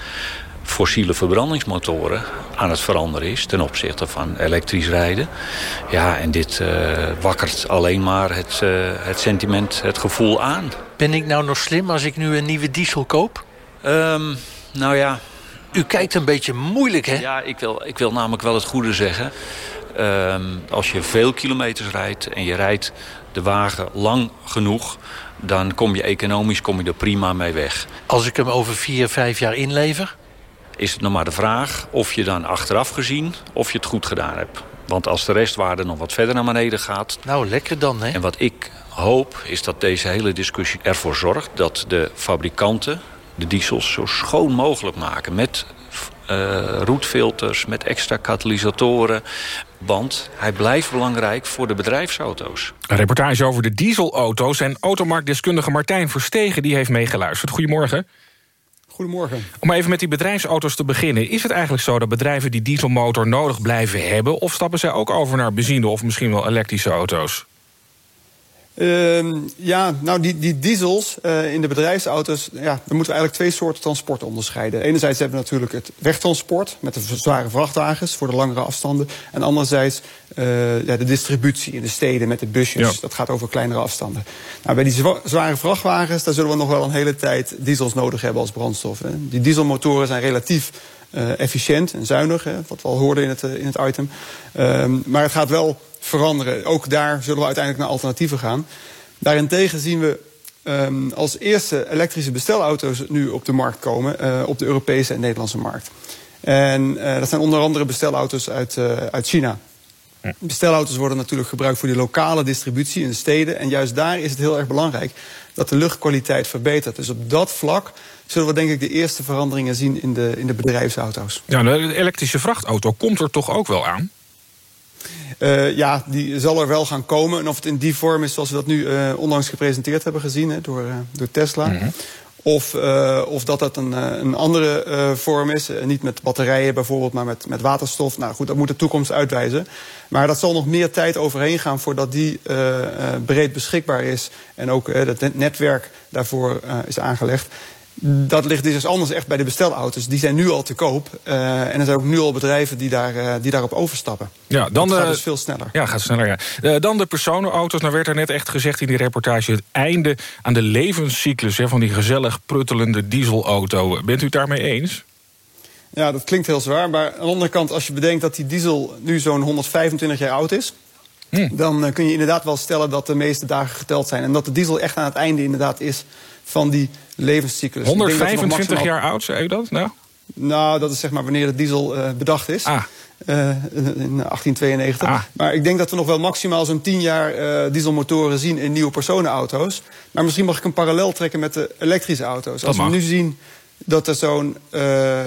Speaker 31: fossiele verbrandingsmotoren aan het veranderen is... ten opzichte van elektrisch rijden. Ja, en dit uh, wakkert alleen maar het, uh, het sentiment, het gevoel aan.
Speaker 29: Ben ik nou nog slim als ik nu een nieuwe diesel koop?
Speaker 31: Um, nou ja...
Speaker 29: U kijkt een beetje moeilijk, hè?
Speaker 31: Ja, ik wil, ik wil namelijk wel het goede zeggen. Um, als je veel kilometers rijdt en je rijdt de wagen lang genoeg... dan kom je economisch kom je er prima mee weg.
Speaker 29: Als ik hem over vier, vijf jaar inlever?
Speaker 31: Is het nog maar de vraag of je dan achteraf gezien of je het goed gedaan hebt. Want als de restwaarde nog wat verder naar beneden gaat...
Speaker 29: Nou, lekker dan, hè?
Speaker 31: En wat ik hoop is dat deze hele discussie ervoor zorgt... dat de fabrikanten de diesels zo schoon mogelijk maken... met uh, roetfilters, met extra katalysatoren. Want hij blijft belangrijk voor de bedrijfsauto's.
Speaker 2: Een reportage over de dieselauto's en automarktdeskundige Martijn Verstegen... die heeft meegeluisterd. Goedemorgen.
Speaker 32: Goedemorgen.
Speaker 2: Om even met die bedrijfsauto's te beginnen. Is het eigenlijk zo dat bedrijven die dieselmotor nodig blijven hebben... of stappen zij ook over naar benzine of misschien wel elektrische auto's?
Speaker 32: Uh, ja, nou die, die diesels uh, in de bedrijfsauto's, ja, dan moeten we eigenlijk twee soorten transport onderscheiden. Enerzijds hebben we natuurlijk het wegtransport met de zware vrachtwagens voor de langere afstanden. En anderzijds uh, ja, de distributie in de steden met de busjes. Ja. Dat gaat over kleinere afstanden. Nou, bij die zware vrachtwagens, daar zullen we nog wel een hele tijd diesels nodig hebben als brandstof. Hè. Die dieselmotoren zijn relatief eh, efficiënt en zuinig, hè, wat we al hoorden in het, eh, in het item. Ehm, maar het gaat wel veranderen. Ook daar zullen we uiteindelijk naar alternatieven gaan. Daarentegen zien we ehm, als eerste elektrische bestelauto's nu op de markt komen... eh, op de Europese en Nederlandse markt. En dat zijn onder andere bestelauto's uit, uit China. Bestelauto's worden natuurlijk gebruikt voor die lokale distributie in de steden. En juist daar is het heel erg belangrijk dat de luchtkwaliteit verbetert. Dus op dat vlak zullen we denk ik de eerste veranderingen zien in de, in de bedrijfsauto's.
Speaker 2: Ja, de elektrische vrachtauto komt er toch ook wel aan?
Speaker 32: Uh, ja, die zal er wel gaan komen. En of het in die vorm is zoals we dat nu uh, onlangs gepresenteerd hebben gezien hè, door, uh, door Tesla. Mm -hmm. Of, of dat dat een, een andere vorm is. Niet met batterijen bijvoorbeeld, maar met, met waterstof. Nou goed, dat moet de toekomst uitwijzen. Maar dat zal nog meer tijd overheen gaan voordat die breed beschikbaar is. En ook het netwerk daarvoor is aangelegd. Dat ligt dus anders echt bij de bestelauto's. Die zijn nu al te koop. Uh, en er zijn ook nu al bedrijven die, daar, uh, die daarop overstappen.
Speaker 2: Ja, dan
Speaker 32: dat gaat
Speaker 2: de,
Speaker 32: dus veel sneller.
Speaker 2: Ja, gaat sneller, ja. Uh, dan de personenauto's. Nou werd er net echt gezegd in die reportage... het einde aan de levenscyclus hè, van die gezellig pruttelende dieselauto. Bent u het daarmee eens?
Speaker 32: Ja, dat klinkt heel zwaar. Maar aan de andere kant, als je bedenkt dat die diesel nu zo'n 125 jaar oud is... Hm. dan kun je inderdaad wel stellen dat de meeste dagen geteld zijn. En dat de diesel echt aan het einde inderdaad is van die levenscyclus.
Speaker 2: 125
Speaker 32: maximaal...
Speaker 2: jaar oud, zei u dat? Nou,
Speaker 32: nou dat is zeg maar wanneer de diesel uh, bedacht is.
Speaker 2: Ah.
Speaker 32: Uh, in 1892. Ah. Maar ik denk dat we nog wel maximaal zo'n 10 jaar uh, dieselmotoren zien in nieuwe personenauto's. Maar misschien mag ik een parallel trekken met de elektrische auto's.
Speaker 2: Dat
Speaker 32: Als
Speaker 2: mag.
Speaker 32: we nu zien dat er zo'n uh,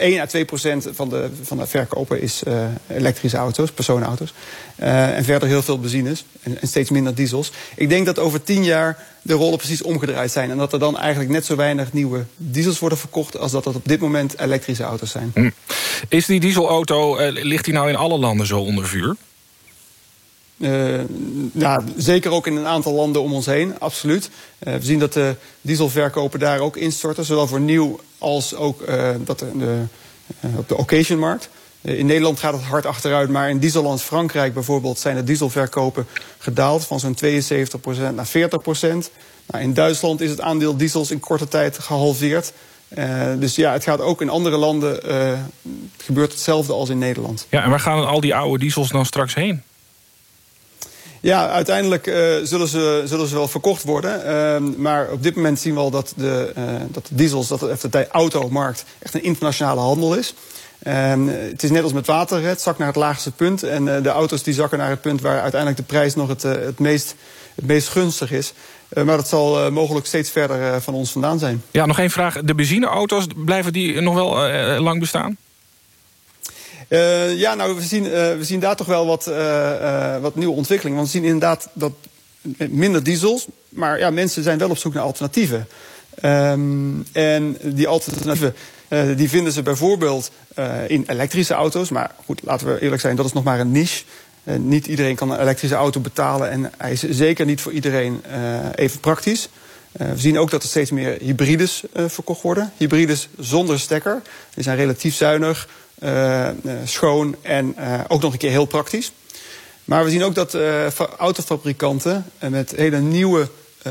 Speaker 32: 1 à 2 procent van de, van de verkopen is uh, elektrische auto's, personenauto's. Uh, en verder heel veel benzines en, en, steeds minder diesels. Ik denk dat over 10 jaar de rollen precies omgedraaid zijn. En dat er dan eigenlijk net zo weinig nieuwe diesels worden verkocht... als dat dat op dit moment elektrische auto's zijn.
Speaker 2: Hm. Is die dieselauto, ligt die nou in alle landen zo onder vuur?
Speaker 32: Uh, nou, zeker ook in een aantal landen om ons heen, absoluut. Uh, we zien dat de dieselverkopen daar ook instorten, zowel voor nieuw als ook uh, dat de, op de occasionmarkt. in Nederland gaat het hard achteruit, maar in dieselland Frankrijk bijvoorbeeld zijn de dieselverkopen gedaald van zo'n 72% naar 40%. Nou, in Duitsland is het aandeel diesels in korte tijd gehalveerd. dus ja, het gaat ook in andere landen, gebeurt hetzelfde als in Nederland.
Speaker 2: Ja, en waar gaan al die oude diesels dan straks heen?
Speaker 32: Ja, uiteindelijk uh, zullen, ze, zullen ze wel verkocht worden. Uh, maar op dit moment zien we al dat de, uh, dat de diesels, dat de, de automarkt echt een internationale handel is. het is net als met water, het zakt naar het laagste punt. En de auto's die zakken naar het punt waar uiteindelijk de prijs nog het, het, meest, het meest gunstig is. maar dat zal mogelijk steeds verder van ons vandaan zijn.
Speaker 2: Ja, nog één vraag. De benzineauto's, blijven die nog wel lang bestaan?
Speaker 32: Uh, ja, nou, we zien, uh, we zien daar toch wel wat, uh, wat nieuwe ontwikkelingen. Want we zien inderdaad dat minder diesels. Maar ja, mensen zijn wel op zoek naar alternatieven. Um, en die alternatieven die vinden ze bijvoorbeeld in elektrische auto's. Maar goed, laten we eerlijk zijn, dat is nog maar een niche. niet iedereen kan een elektrische auto betalen. En hij is zeker niet voor iedereen even praktisch. We zien ook dat er steeds meer hybrides verkocht worden. Hybrides zonder stekker. Die zijn relatief zuinig, schoon en ook nog een keer heel praktisch. Maar we zien ook dat autofabrikanten met hele nieuwe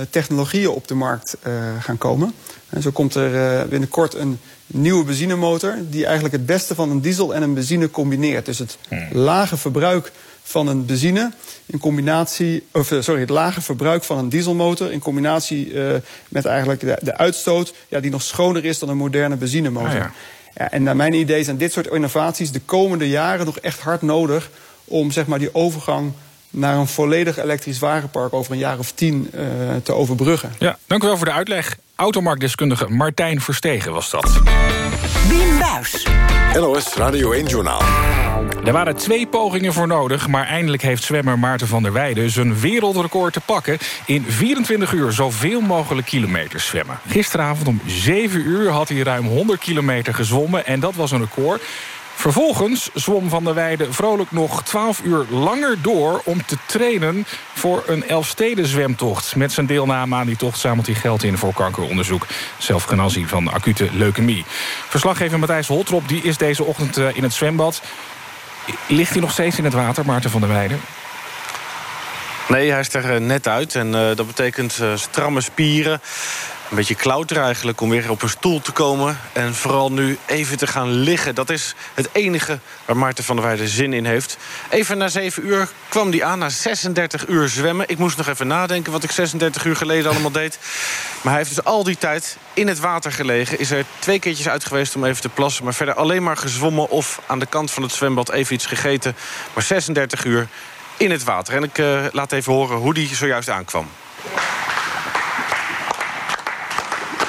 Speaker 32: technologieën op de markt gaan komen. En zo komt er binnenkort een nieuwe benzinemotor... die eigenlijk het beste van een diesel en een benzine combineert. Dus het hmm. lage verbruik van een benzine in combinatie, of sorry, het lage verbruik van een dieselmotor in combinatie uh, met eigenlijk de, de, uitstoot, ja, die nog schoner is dan een moderne benzinemotor.
Speaker 2: Ah, ja.
Speaker 32: Ja, en naar mijn idee zijn dit soort innovaties de komende jaren nog echt hard nodig om zeg maar, die overgang naar een volledig elektrisch wagenpark over een jaar of tien uh, te overbruggen.
Speaker 2: Ja, dank u wel voor de uitleg. Automarktdeskundige Martijn Verstegen was dat.
Speaker 1: Wim Buis. NOS Radio 1 Journaal.
Speaker 2: Er waren twee pogingen voor nodig, maar eindelijk heeft zwemmer Maarten van der Weijden zijn wereldrecord te pakken. In 24 uur zoveel mogelijk kilometers zwemmen. Gisteravond om 7 uur had hij ruim 100 kilometer gezwommen en dat was een record. Vervolgens zwom Van der Weijden vrolijk nog 12 uur langer door... om te trainen voor een Elfsteden zwemtocht. Met zijn deelname aan die tocht zamelt hij geld in voor kankeronderzoek. Zelfgenazie van acute leukemie. Verslaggever Matthijs Holtrop die is deze ochtend in het zwembad. Ligt hij nog steeds in het water, Maarten van der Weijden?
Speaker 33: Nee, hij is er net uit. En uh, dat betekent stramme spieren. Een beetje klauter eigenlijk om weer op een stoel te komen. En vooral nu even te gaan liggen. Dat is het enige waar Maarten van der Weijden zin in heeft. Even na 7 uur kwam hij aan, na 36 uur zwemmen. Ik moest nog even nadenken wat ik 36 uur geleden allemaal deed. Maar hij heeft dus al die tijd in het water gelegen. Is er twee keertjes uit geweest om even te plassen. Maar verder alleen maar gezwommen of aan de kant van het zwembad even iets gegeten. Maar 36 uur in het water. En ik uh, laat even horen hoe die zojuist aankwam.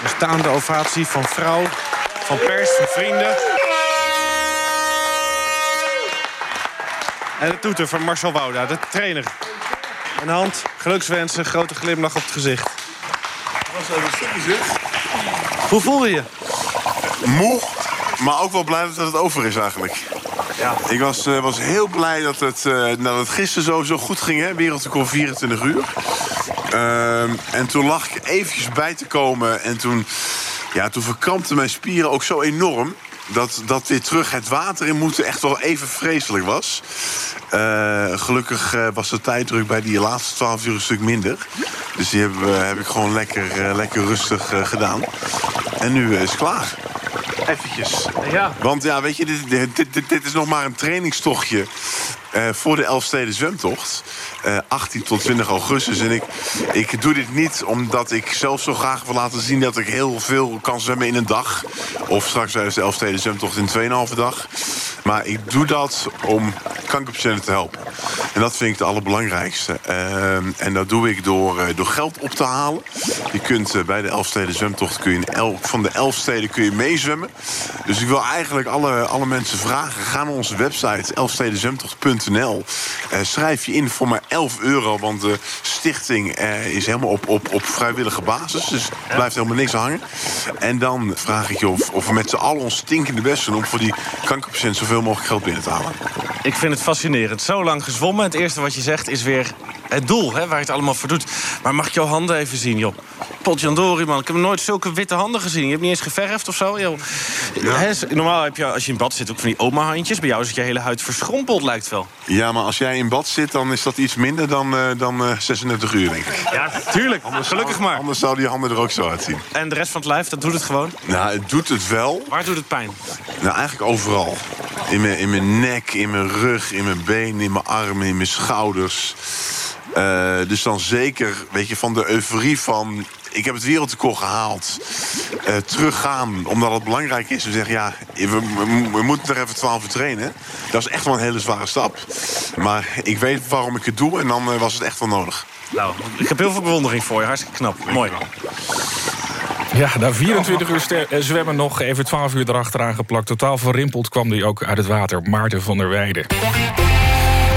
Speaker 33: Een staande ovatie van vrouw, van pers, van vrienden. En de toeter van Marcel Wouda, de trainer. Een hand, gelukswensen, grote glimlach op het gezicht.
Speaker 34: Dat was even stukje.
Speaker 33: Hoe voel je?
Speaker 34: Moe, maar ook wel blij dat het over is eigenlijk.
Speaker 33: Ja.
Speaker 34: Ik was, uh, was heel blij dat het, uh, dat het gisteren zo, zo goed ging, hè? Wereldrecord 24 uur. Uh, en toen lag ik eventjes bij te komen en toen, ja, toen verkrampten mijn spieren ook zo enorm dat, dat weer terug het water in moeten echt wel even vreselijk was. Uh, gelukkig uh, was de tijddruk bij die laatste 12 uur een stuk minder. Dus die heb, uh, heb ik gewoon lekker, lekker rustig gedaan. En nu is het klaar. Eventjes.
Speaker 33: Ja.
Speaker 34: Want ja, weet je, dit, dit, dit, dit is nog maar een trainingstochtje. Uh, voor de Elfsteden zwemtocht. Uh, 18 tot 20 augustus. En ik, ik doe dit niet omdat ik zelf zo graag wil laten zien... dat ik heel veel kan zwemmen in een dag. Of straks tijdens de Elfsteden zwemtocht in 2,5 dag. Maar ik doe dat om kankerpatiënten te helpen. En dat vind ik het allerbelangrijkste. Uh, en dat doe ik door, door geld op te halen. Je kunt bij de Elfsteden zwemtocht... Kun je in elk van de Elfsteden kun je meezwemmen. Dus ik wil eigenlijk alle, alle mensen vragen... ga naar onze website elfstedenzwemtocht.nl. schrijf je in voor maar 11 euro. Want de stichting is helemaal op, op, op vrijwillige basis. Dus er blijft helemaal niks hangen. En dan vraag ik je of, of we met z'n allen ons stinkende best doen... om voor die kankerpatiënten zoveel mogelijk geld binnen te halen.
Speaker 33: Ik vind het fascinerend. Zo lang gezwommen. Het eerste wat je zegt is weer het doel, hè, waar je het allemaal voor doet. Maar mag ik jouw handen even zien, joh? Potjandori, man. Ik heb nooit zulke witte handen gezien. Je hebt niet eens geverfd of zo, joh.
Speaker 34: Ja.
Speaker 33: Hè, normaal heb je, als je in bad zit, ook van die oma-handjes. Bij jou het je hele huid verschrompeld, lijkt wel.
Speaker 34: Ja, maar als jij in bad zit, dan is dat iets minder dan, uh, dan uh, 36 uur, denk ik.
Speaker 33: Ja, tuurlijk. Anders, Gelukkig maar.
Speaker 34: Anders zouden die handen er ook zo uitzien.
Speaker 33: En de rest van het lijf, dat doet het gewoon?
Speaker 34: Nou, het doet het wel.
Speaker 33: Waar doet het pijn?
Speaker 34: Nou, eigenlijk overal. In mijn, in mijn nek, in mijn rug, in mijn benen, in mijn armen, in mijn schouders. Uh, dus dan zeker, weet je, van de euforie van... ik heb het wereldrecord gehaald. Uh, teruggaan, omdat het belangrijk is. We zeggen, ja, we, we, we, moeten er even 12 uur trainen. Dat is echt wel een hele zware stap. Maar ik weet waarom ik het doe en dan uh, was het echt wel nodig.
Speaker 33: Nou, ik heb heel veel bewondering voor je. Hartstikke knap. Mooi.
Speaker 2: Ja, na 24 uur zwemmen nog even 12 uur erachteraan geplakt. Totaal verrimpeld kwam hij ook uit het water. Maarten van der Weijden.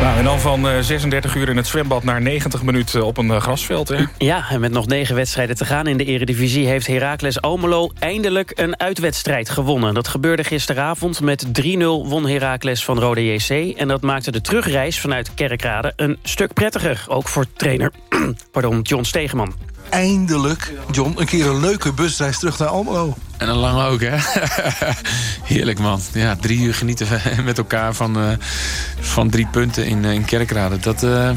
Speaker 2: Nou, en dan van uh, 36 uur in het zwembad naar 90 minuten op een uh, grasveld. Hè?
Speaker 4: Ja, en met nog negen wedstrijden te gaan in de eredivisie... heeft Heracles Almelo eindelijk een uitwedstrijd gewonnen. Dat gebeurde gisteravond. Met 3-0 won Heracles van Rode JC. En dat maakte de terugreis vanuit Kerkrade een stuk prettiger. Ook voor trainer pardon, John Stegeman.
Speaker 35: Eindelijk, John, een keer een leuke busreis terug naar Almelo.
Speaker 22: En een lang ook, hè? Heerlijk, man. Ja, drie uur genieten met elkaar van, uh, van drie punten in, in Kerkrade. Dat, uh,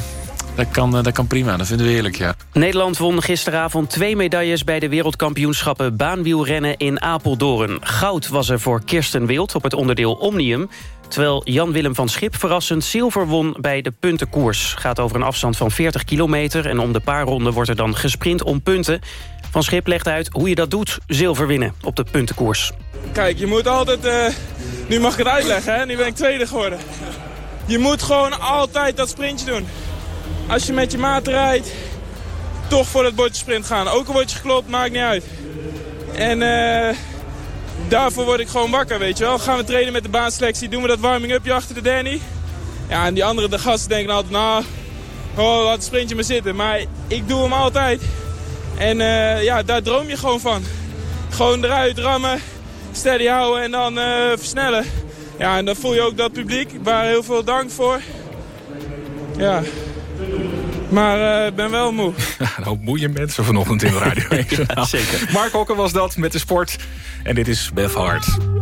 Speaker 22: dat, kan, dat kan prima, dat vinden we heerlijk, ja.
Speaker 4: Nederland won gisteravond twee medailles... bij de wereldkampioenschappen baanwielrennen in Apeldoorn. Goud was er voor Kirsten Wild op het onderdeel Omnium... Terwijl Jan-Willem van Schip verrassend zilver won bij de puntenkoers. Gaat over een afstand van 40 kilometer... en om de paar ronden wordt er dan gesprint om punten. Van Schip legt uit hoe je dat doet, zilver winnen op de puntenkoers.
Speaker 36: Kijk, je moet altijd... Uh, nu mag ik het uitleggen, hè? nu ben ik tweede geworden. Je moet gewoon altijd dat sprintje doen. Als je met je maat rijdt, toch voor dat bordje sprint gaan. Ook al word je geklopt, maakt niet uit. En... Uh, daarvoor word ik gewoon wakker, weet je wel. Gaan we trainen met de baanselectie, doen we dat warming-upje achter de Danny. Ja, en die andere de gasten denken altijd, nou, oh, laat het sprintje maar zitten. Maar ik doe hem altijd. En uh, ja, daar droom je gewoon van. Gewoon eruit, rammen, steady houden en dan uh, versnellen. Ja, en dan voel je ook dat publiek. Waar heel veel dank voor. Ja. Maar ik uh, ben wel moe.
Speaker 2: een hoop moeie mensen vanochtend in de radio.
Speaker 4: ja, zeker.
Speaker 2: Mark Hokker was dat met de sport. En dit is Beth Hart.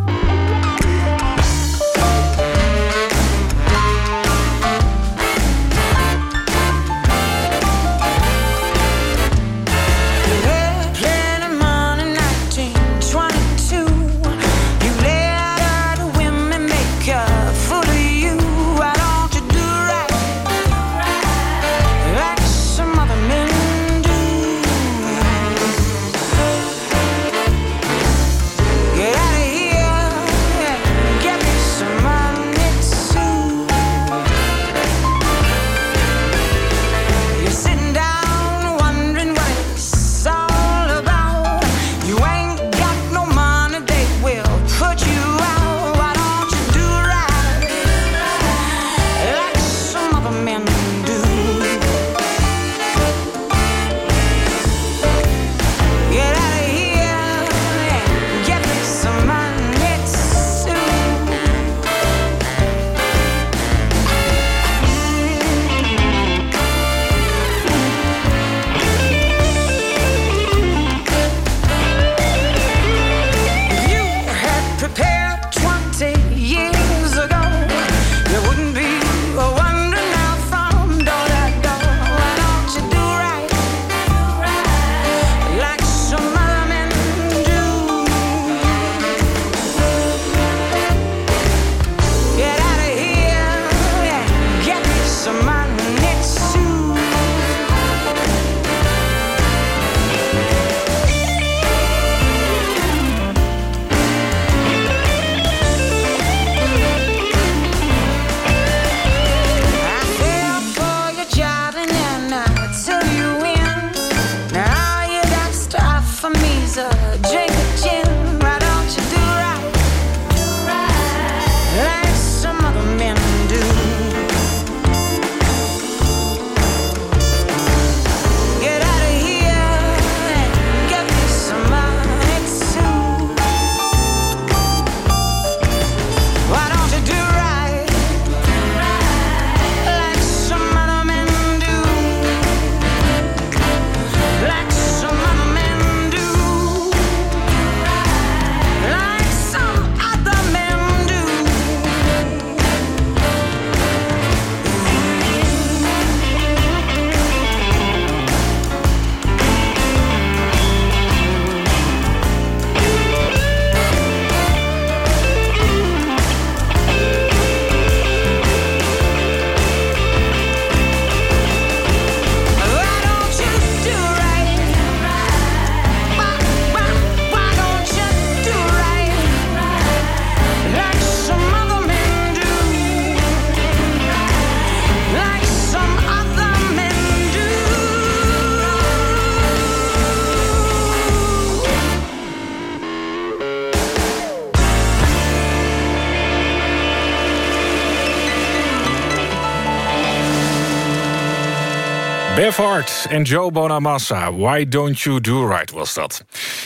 Speaker 2: Bev Hart en Joe Bonamassa. Why Don't You Do Right was dat.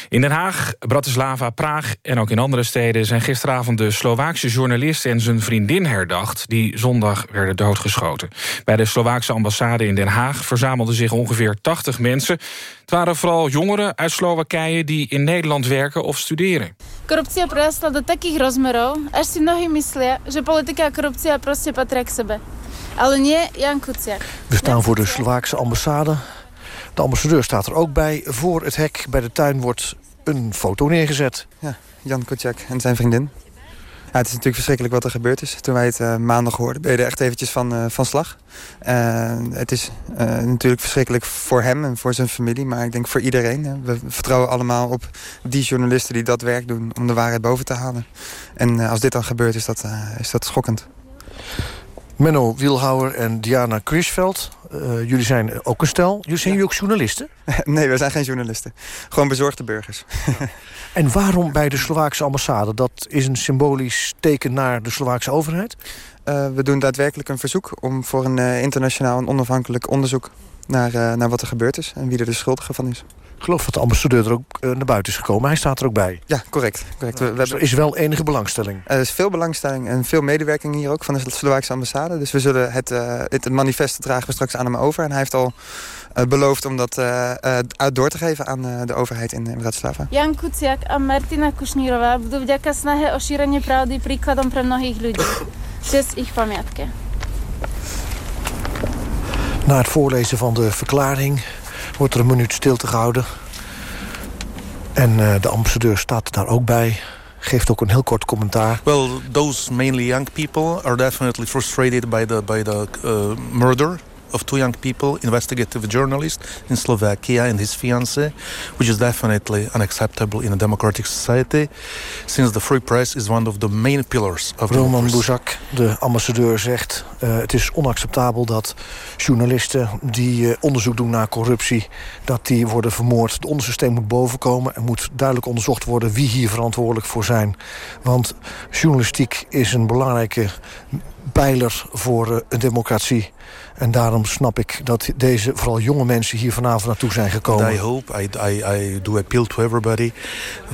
Speaker 2: In Den Haag, Bratislava, Praag en ook in andere steden... zijn gisteravond de Slovaakse journalist en zijn vriendin herdacht... die zondag werden doodgeschoten. Bij de Slovaakse ambassade in Den Haag verzamelden zich ongeveer 80 mensen. Het waren vooral jongeren uit Slowakije die in Nederland werken of studeren.
Speaker 37: Korupcia prerastla do takých rozmerov, až si mnohí myslia, že politika a korupcia proste patria k sebe. Jan Kuciak.
Speaker 38: We staan voor de Slovaakse ambassade. De ambassadeur staat er ook bij. Voor het hek bij de tuin wordt een foto neergezet.
Speaker 32: Ja, Jan Kuciak en zijn vriendin. Ja, het is natuurlijk verschrikkelijk wat er gebeurd is. Toen wij het uh, maandag hoorden, ben je er echt eventjes van, uh, van slag. Uh, het is natuurlijk verschrikkelijk voor hem en voor zijn familie. Maar ik denk voor iedereen. We vertrouwen allemaal op die journalisten die dat werk doen... om de waarheid boven te halen. En als dit dan gebeurt, is dat, is dat schokkend.
Speaker 38: Menno Wielhouwer en Diana Crisveld. Uh, jullie zijn ook een stel. Jullie zijn jullie ook journalisten?
Speaker 32: nee, we zijn geen journalisten. Gewoon bezorgde burgers.
Speaker 38: en waarom bij de Slovaakse ambassade? Dat is een symbolisch teken naar de Slovaakse overheid?
Speaker 32: Uh, we doen daadwerkelijk een verzoek om voor een uh, internationaal en onafhankelijk onderzoek naar, naar wat er gebeurd is en wie er de schuldige van is.
Speaker 38: Ik geloof dat de ambassadeur er ook uh, naar buiten is gekomen. Hij staat er ook bij.
Speaker 32: Ja, correct. correct.
Speaker 38: We, we dus er is wel enige belangstelling.
Speaker 32: Er is veel belangstelling en veel medewerking hier ook van de Slovaakse ambassade. Dus we zullen het, uh, het manifest dragen we straks aan hem over. En hij heeft al uh, beloofd om dat uit door te geven aan de overheid in, in Bratislava.
Speaker 37: Jan Kuciak a Martina Kušnírova budú vďaka snahe o šírenie pravdy príkladom pre mnohých ľudí. Cez ich pamiatke.
Speaker 38: Na het voorlezen van de verklaring wordt er een minuut stilte gehouden. En uh, de ambassadeur staat daar ook bij. Geeft ook een heel kort commentaar.
Speaker 30: Well, those mainly young people are definitely frustrated by the, by the uh, murder of two young people, investigative journalist in Slovakia and his fiancée, which is definitely unacceptable in a democratic society, since the free press is one of the main pillars of
Speaker 38: Roman Buzak, de ambassadeur, zegt... Uh, het is onacceptabel dat journalisten die uh, onderzoek doen naar corruptie... dat die worden vermoord. Het ondersysteem moet bovenkomen. Er moet duidelijk onderzocht worden wie hier verantwoordelijk voor zijn. Want journalistiek is een belangrijke pijler voor uh, een democratie. En daarom snap ik dat deze, vooral jonge mensen, hier vanavond naartoe zijn gekomen.
Speaker 30: I hope, I, I, I do appeal to everybody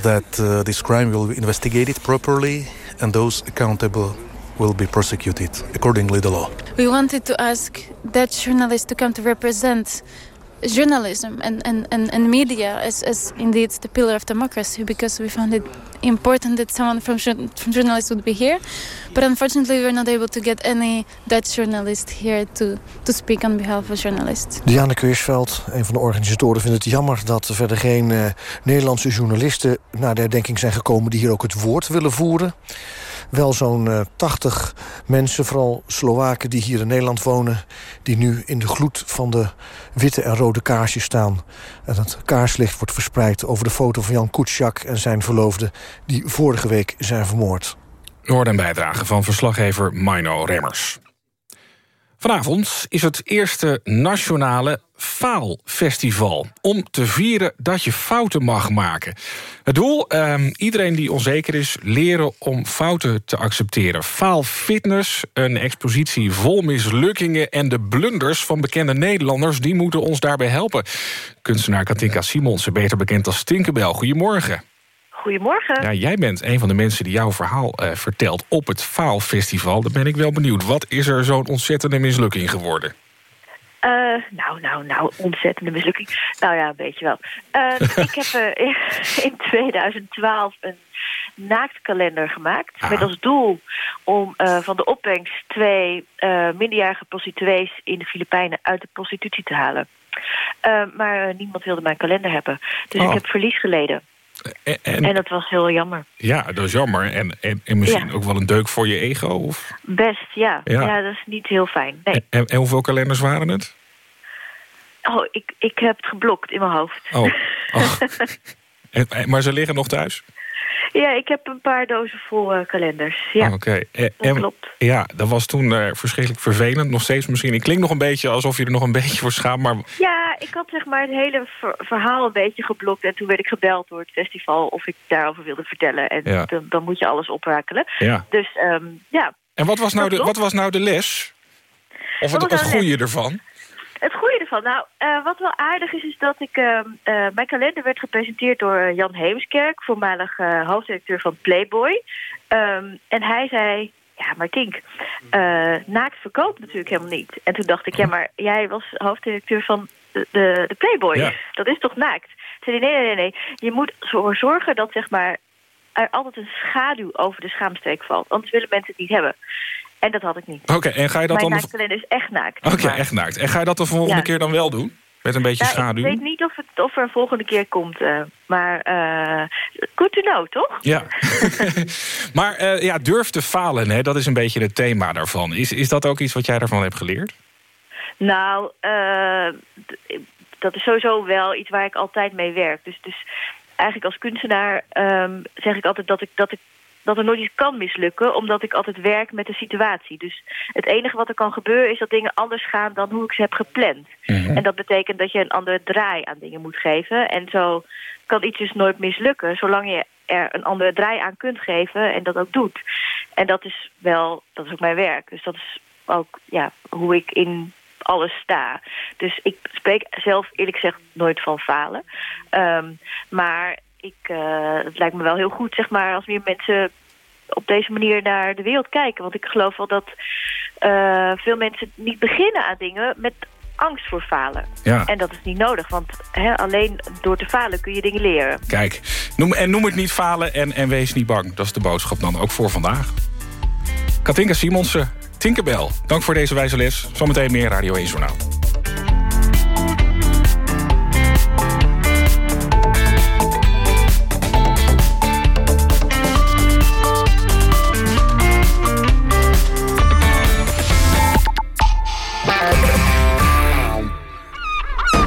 Speaker 30: that uh, this crime will be investigated properly and those accountable will be prosecuted accordingly the law.
Speaker 37: We wanted to ask that journalist to come to represent journalism and, and, and, and media as, as indeed the pillar of democracy because we found it important that someone from, from journalists would be here. But unfortunately we were not able to get any Dutch journalist here to, to speak on behalf of journalists.
Speaker 38: Diane Keursveld, een van de organisatoren, vindt het jammer dat er verder geen uh, Nederlandse journalisten naar de herdenking zijn gekomen die hier ook het woord willen voeren wel zo'n uh, 80 mensen, vooral Slowaken die hier in Nederland wonen... die nu in de gloed van de witte en rode kaarsjes staan. En het kaarslicht wordt verspreid over de foto van Jan Kuciak en zijn verloofde... die vorige week zijn vermoord.
Speaker 2: Hoorde een bijdrage van verslaggever Mino Remmers. Vanavond is het eerste nationale faalfestival. Om te vieren dat je fouten mag maken. Het doel, eh, iedereen die onzeker is, leren om fouten te accepteren. Faalfitness, een expositie vol mislukkingen... en de blunders van bekende Nederlanders, die moeten ons daarbij helpen. Kunstenaar Katinka Simonsen, beter bekend als Tinkerbell. Goedemorgen.
Speaker 39: Goedemorgen.
Speaker 2: Ja, jij bent een van de mensen die jouw verhaal uh, vertelt op het Faalfestival. Dan ben ik wel benieuwd. Wat is er zo'n ontzettende mislukking geworden?
Speaker 39: Uh, nou, nou, nou, ontzettende mislukking. Nou ja, weet je wel. Uh, ik heb in 2012 een naaktkalender gemaakt. Aha. Met als doel om van de opbrengst twee minderjarige prostituees in de Filipijnen uit de prostitutie te halen. maar niemand wilde mijn kalender hebben. Dus oh. ik heb verlies geleden. En, en, en, dat was heel jammer.
Speaker 2: Ja, dat is jammer. En, en, en misschien ja. ook wel een deuk voor je ego? Of?
Speaker 39: Best, ja. ja. ja. dat is niet heel fijn. Nee.
Speaker 2: En, en, hoeveel kalenders waren het?
Speaker 39: Oh, ik, ik heb het geblokt in mijn hoofd.
Speaker 2: Oh. oh. maar ze liggen nog thuis?
Speaker 39: Ja, ik heb een paar dozen vol uh, kalenders. Ja,
Speaker 2: oh, Oké. Okay.
Speaker 39: dat klopt.
Speaker 2: Ja, dat was toen uh, verschrikkelijk vervelend. Nog steeds misschien. Ik klink nog een beetje alsof je er nog een beetje voor schaamt. Maar...
Speaker 39: Ja, ik had zeg maar het hele ver verhaal een beetje geblokt. En toen werd ik gebeld door het festival of ik daarover wilde vertellen. En ja. dan, dan, moet je alles oprakelen.
Speaker 2: Ja.
Speaker 39: Dus um, ja.
Speaker 2: En wat was, nou de, wat was nou de les? Of het, het goede ervan?
Speaker 39: Het goede ervan. Nou, uh, wat wel aardig is, is dat ik... Uh, uh, mijn kalender werd gepresenteerd door Jan Heemskerk... voormalig hoofddirecteur van Playboy. Um, en hij zei... Ja, maar Tink, naakt verkoopt natuurlijk helemaal niet. En toen dacht ik, ja, maar jij was hoofddirecteur van de, de, de Playboy. Ja. Dat is toch naakt? Toen zei nee, nee, nee, nee. Je moet ervoor zorgen dat, zeg maar... er altijd een schaduw over de schaamstreek valt. Anders willen mensen het niet hebben. En dat had ik niet.
Speaker 2: Oké, en ga je dat
Speaker 39: Mijn
Speaker 2: dan...
Speaker 39: Mijn is echt naakt.
Speaker 2: Oké, echt naakt. En ga je dat de volgende ja. keer dan wel doen? Met een beetje
Speaker 39: ja,
Speaker 2: schaduw?
Speaker 39: Ik weet niet of, het, of er een volgende keer komt. Uh, maar uh, good to know, toch?
Speaker 2: Ja. maar uh, ja, durf te falen, hè, dat is een beetje het thema daarvan. Is, is dat ook iets wat jij daarvan hebt geleerd?
Speaker 39: Nou, dat is sowieso wel iets waar ik altijd mee werk. Dus, dus eigenlijk als kunstenaar um, zeg ik altijd dat ik, dat ik dat er nooit iets kan mislukken, omdat ik altijd werk met de situatie. Dus het enige wat er kan gebeuren is dat dingen anders gaan dan hoe ik ze heb gepland. Mm -hmm. En dat betekent dat je een andere draai aan dingen moet geven. En zo kan iets dus nooit mislukken, zolang je er een andere draai aan kunt geven en dat ook doet. En dat is wel, dat is ook mijn werk. Dus dat is ook ja, hoe ik in alles sta. Dus ik spreek zelf eerlijk gezegd nooit van falen. Um, maar ik, uh, het lijkt me wel heel goed, zeg maar, als meer mensen op deze manier naar de wereld kijken. Want ik geloof wel dat uh, veel mensen niet beginnen aan dingen met angst voor falen.
Speaker 2: Ja.
Speaker 39: En dat is niet nodig, want hè, alleen door te falen kun je dingen leren.
Speaker 2: Kijk, noem, en noem het niet falen en, en wees niet bang. Dat is de boodschap dan ook voor vandaag. Katinka Simonsen, Tinkerbell, dank voor deze wijze les. Zometeen meer Radio 1 Journaal.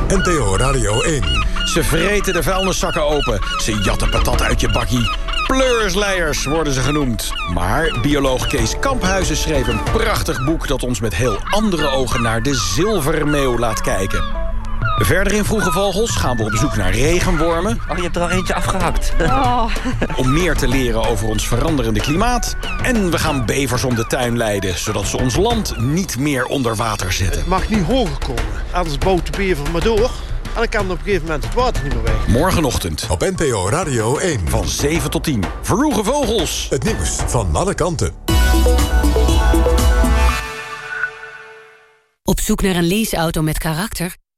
Speaker 1: NPO Radio 1.
Speaker 40: Ze vreten de vuilniszakken open. Ze jatten patat uit je bakkie. Pleursleiers worden ze genoemd. Maar bioloog Kees Kamphuizen schreef een prachtig boek... dat ons met heel andere ogen naar de zilvermeeuw laat kijken. Verder in Vroege Vogels gaan we op zoek naar regenwormen.
Speaker 41: Oh, je hebt er al eentje afgehakt.
Speaker 40: Oh. Om meer te leren over ons veranderende klimaat. En we gaan bevers om de tuin leiden... zodat ze ons land niet meer onder water zetten.
Speaker 42: Het mag niet hoger komen. Anders bouwt de bever maar door... En dan kan op een gegeven moment het water niet meer weg.
Speaker 40: Morgenochtend.
Speaker 1: Op NPO Radio 1.
Speaker 40: Van 7 tot 10. Vroege Vogels.
Speaker 1: Het nieuws van alle kanten.
Speaker 43: Op zoek naar een leaseauto met karakter?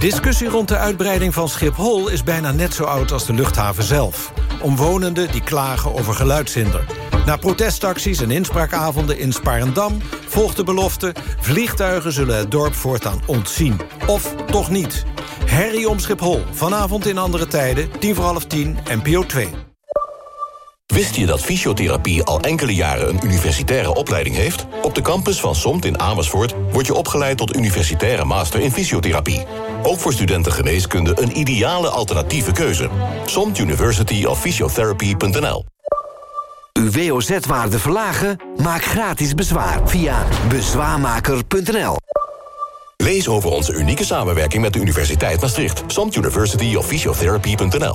Speaker 44: Discussie rond de uitbreiding van Schiphol is bijna net zo oud als de luchthaven zelf. Omwonenden die klagen over geluidshinder. Na protestacties en inspraakavonden in Sparendam volgt de belofte... vliegtuigen zullen het dorp voortaan ontzien. Of toch niet. Herrie om Schiphol, vanavond in andere tijden, tien voor half tien, NPO 2.
Speaker 5: Wist je dat fysiotherapie al enkele jaren een universitaire opleiding heeft? Op de campus van SOMT in Amersfoort word je opgeleid tot universitaire master in fysiotherapie. Ook voor studenten geneeskunde een ideale alternatieve keuze. SOMT University of Physiotherapy.nl
Speaker 45: Uw WOZ-waarde verlagen? Maak gratis bezwaar via bezwaarmaker.nl.
Speaker 5: Lees over onze unieke samenwerking met de Universiteit Maastricht. SOMT University of Physiotherapy.nl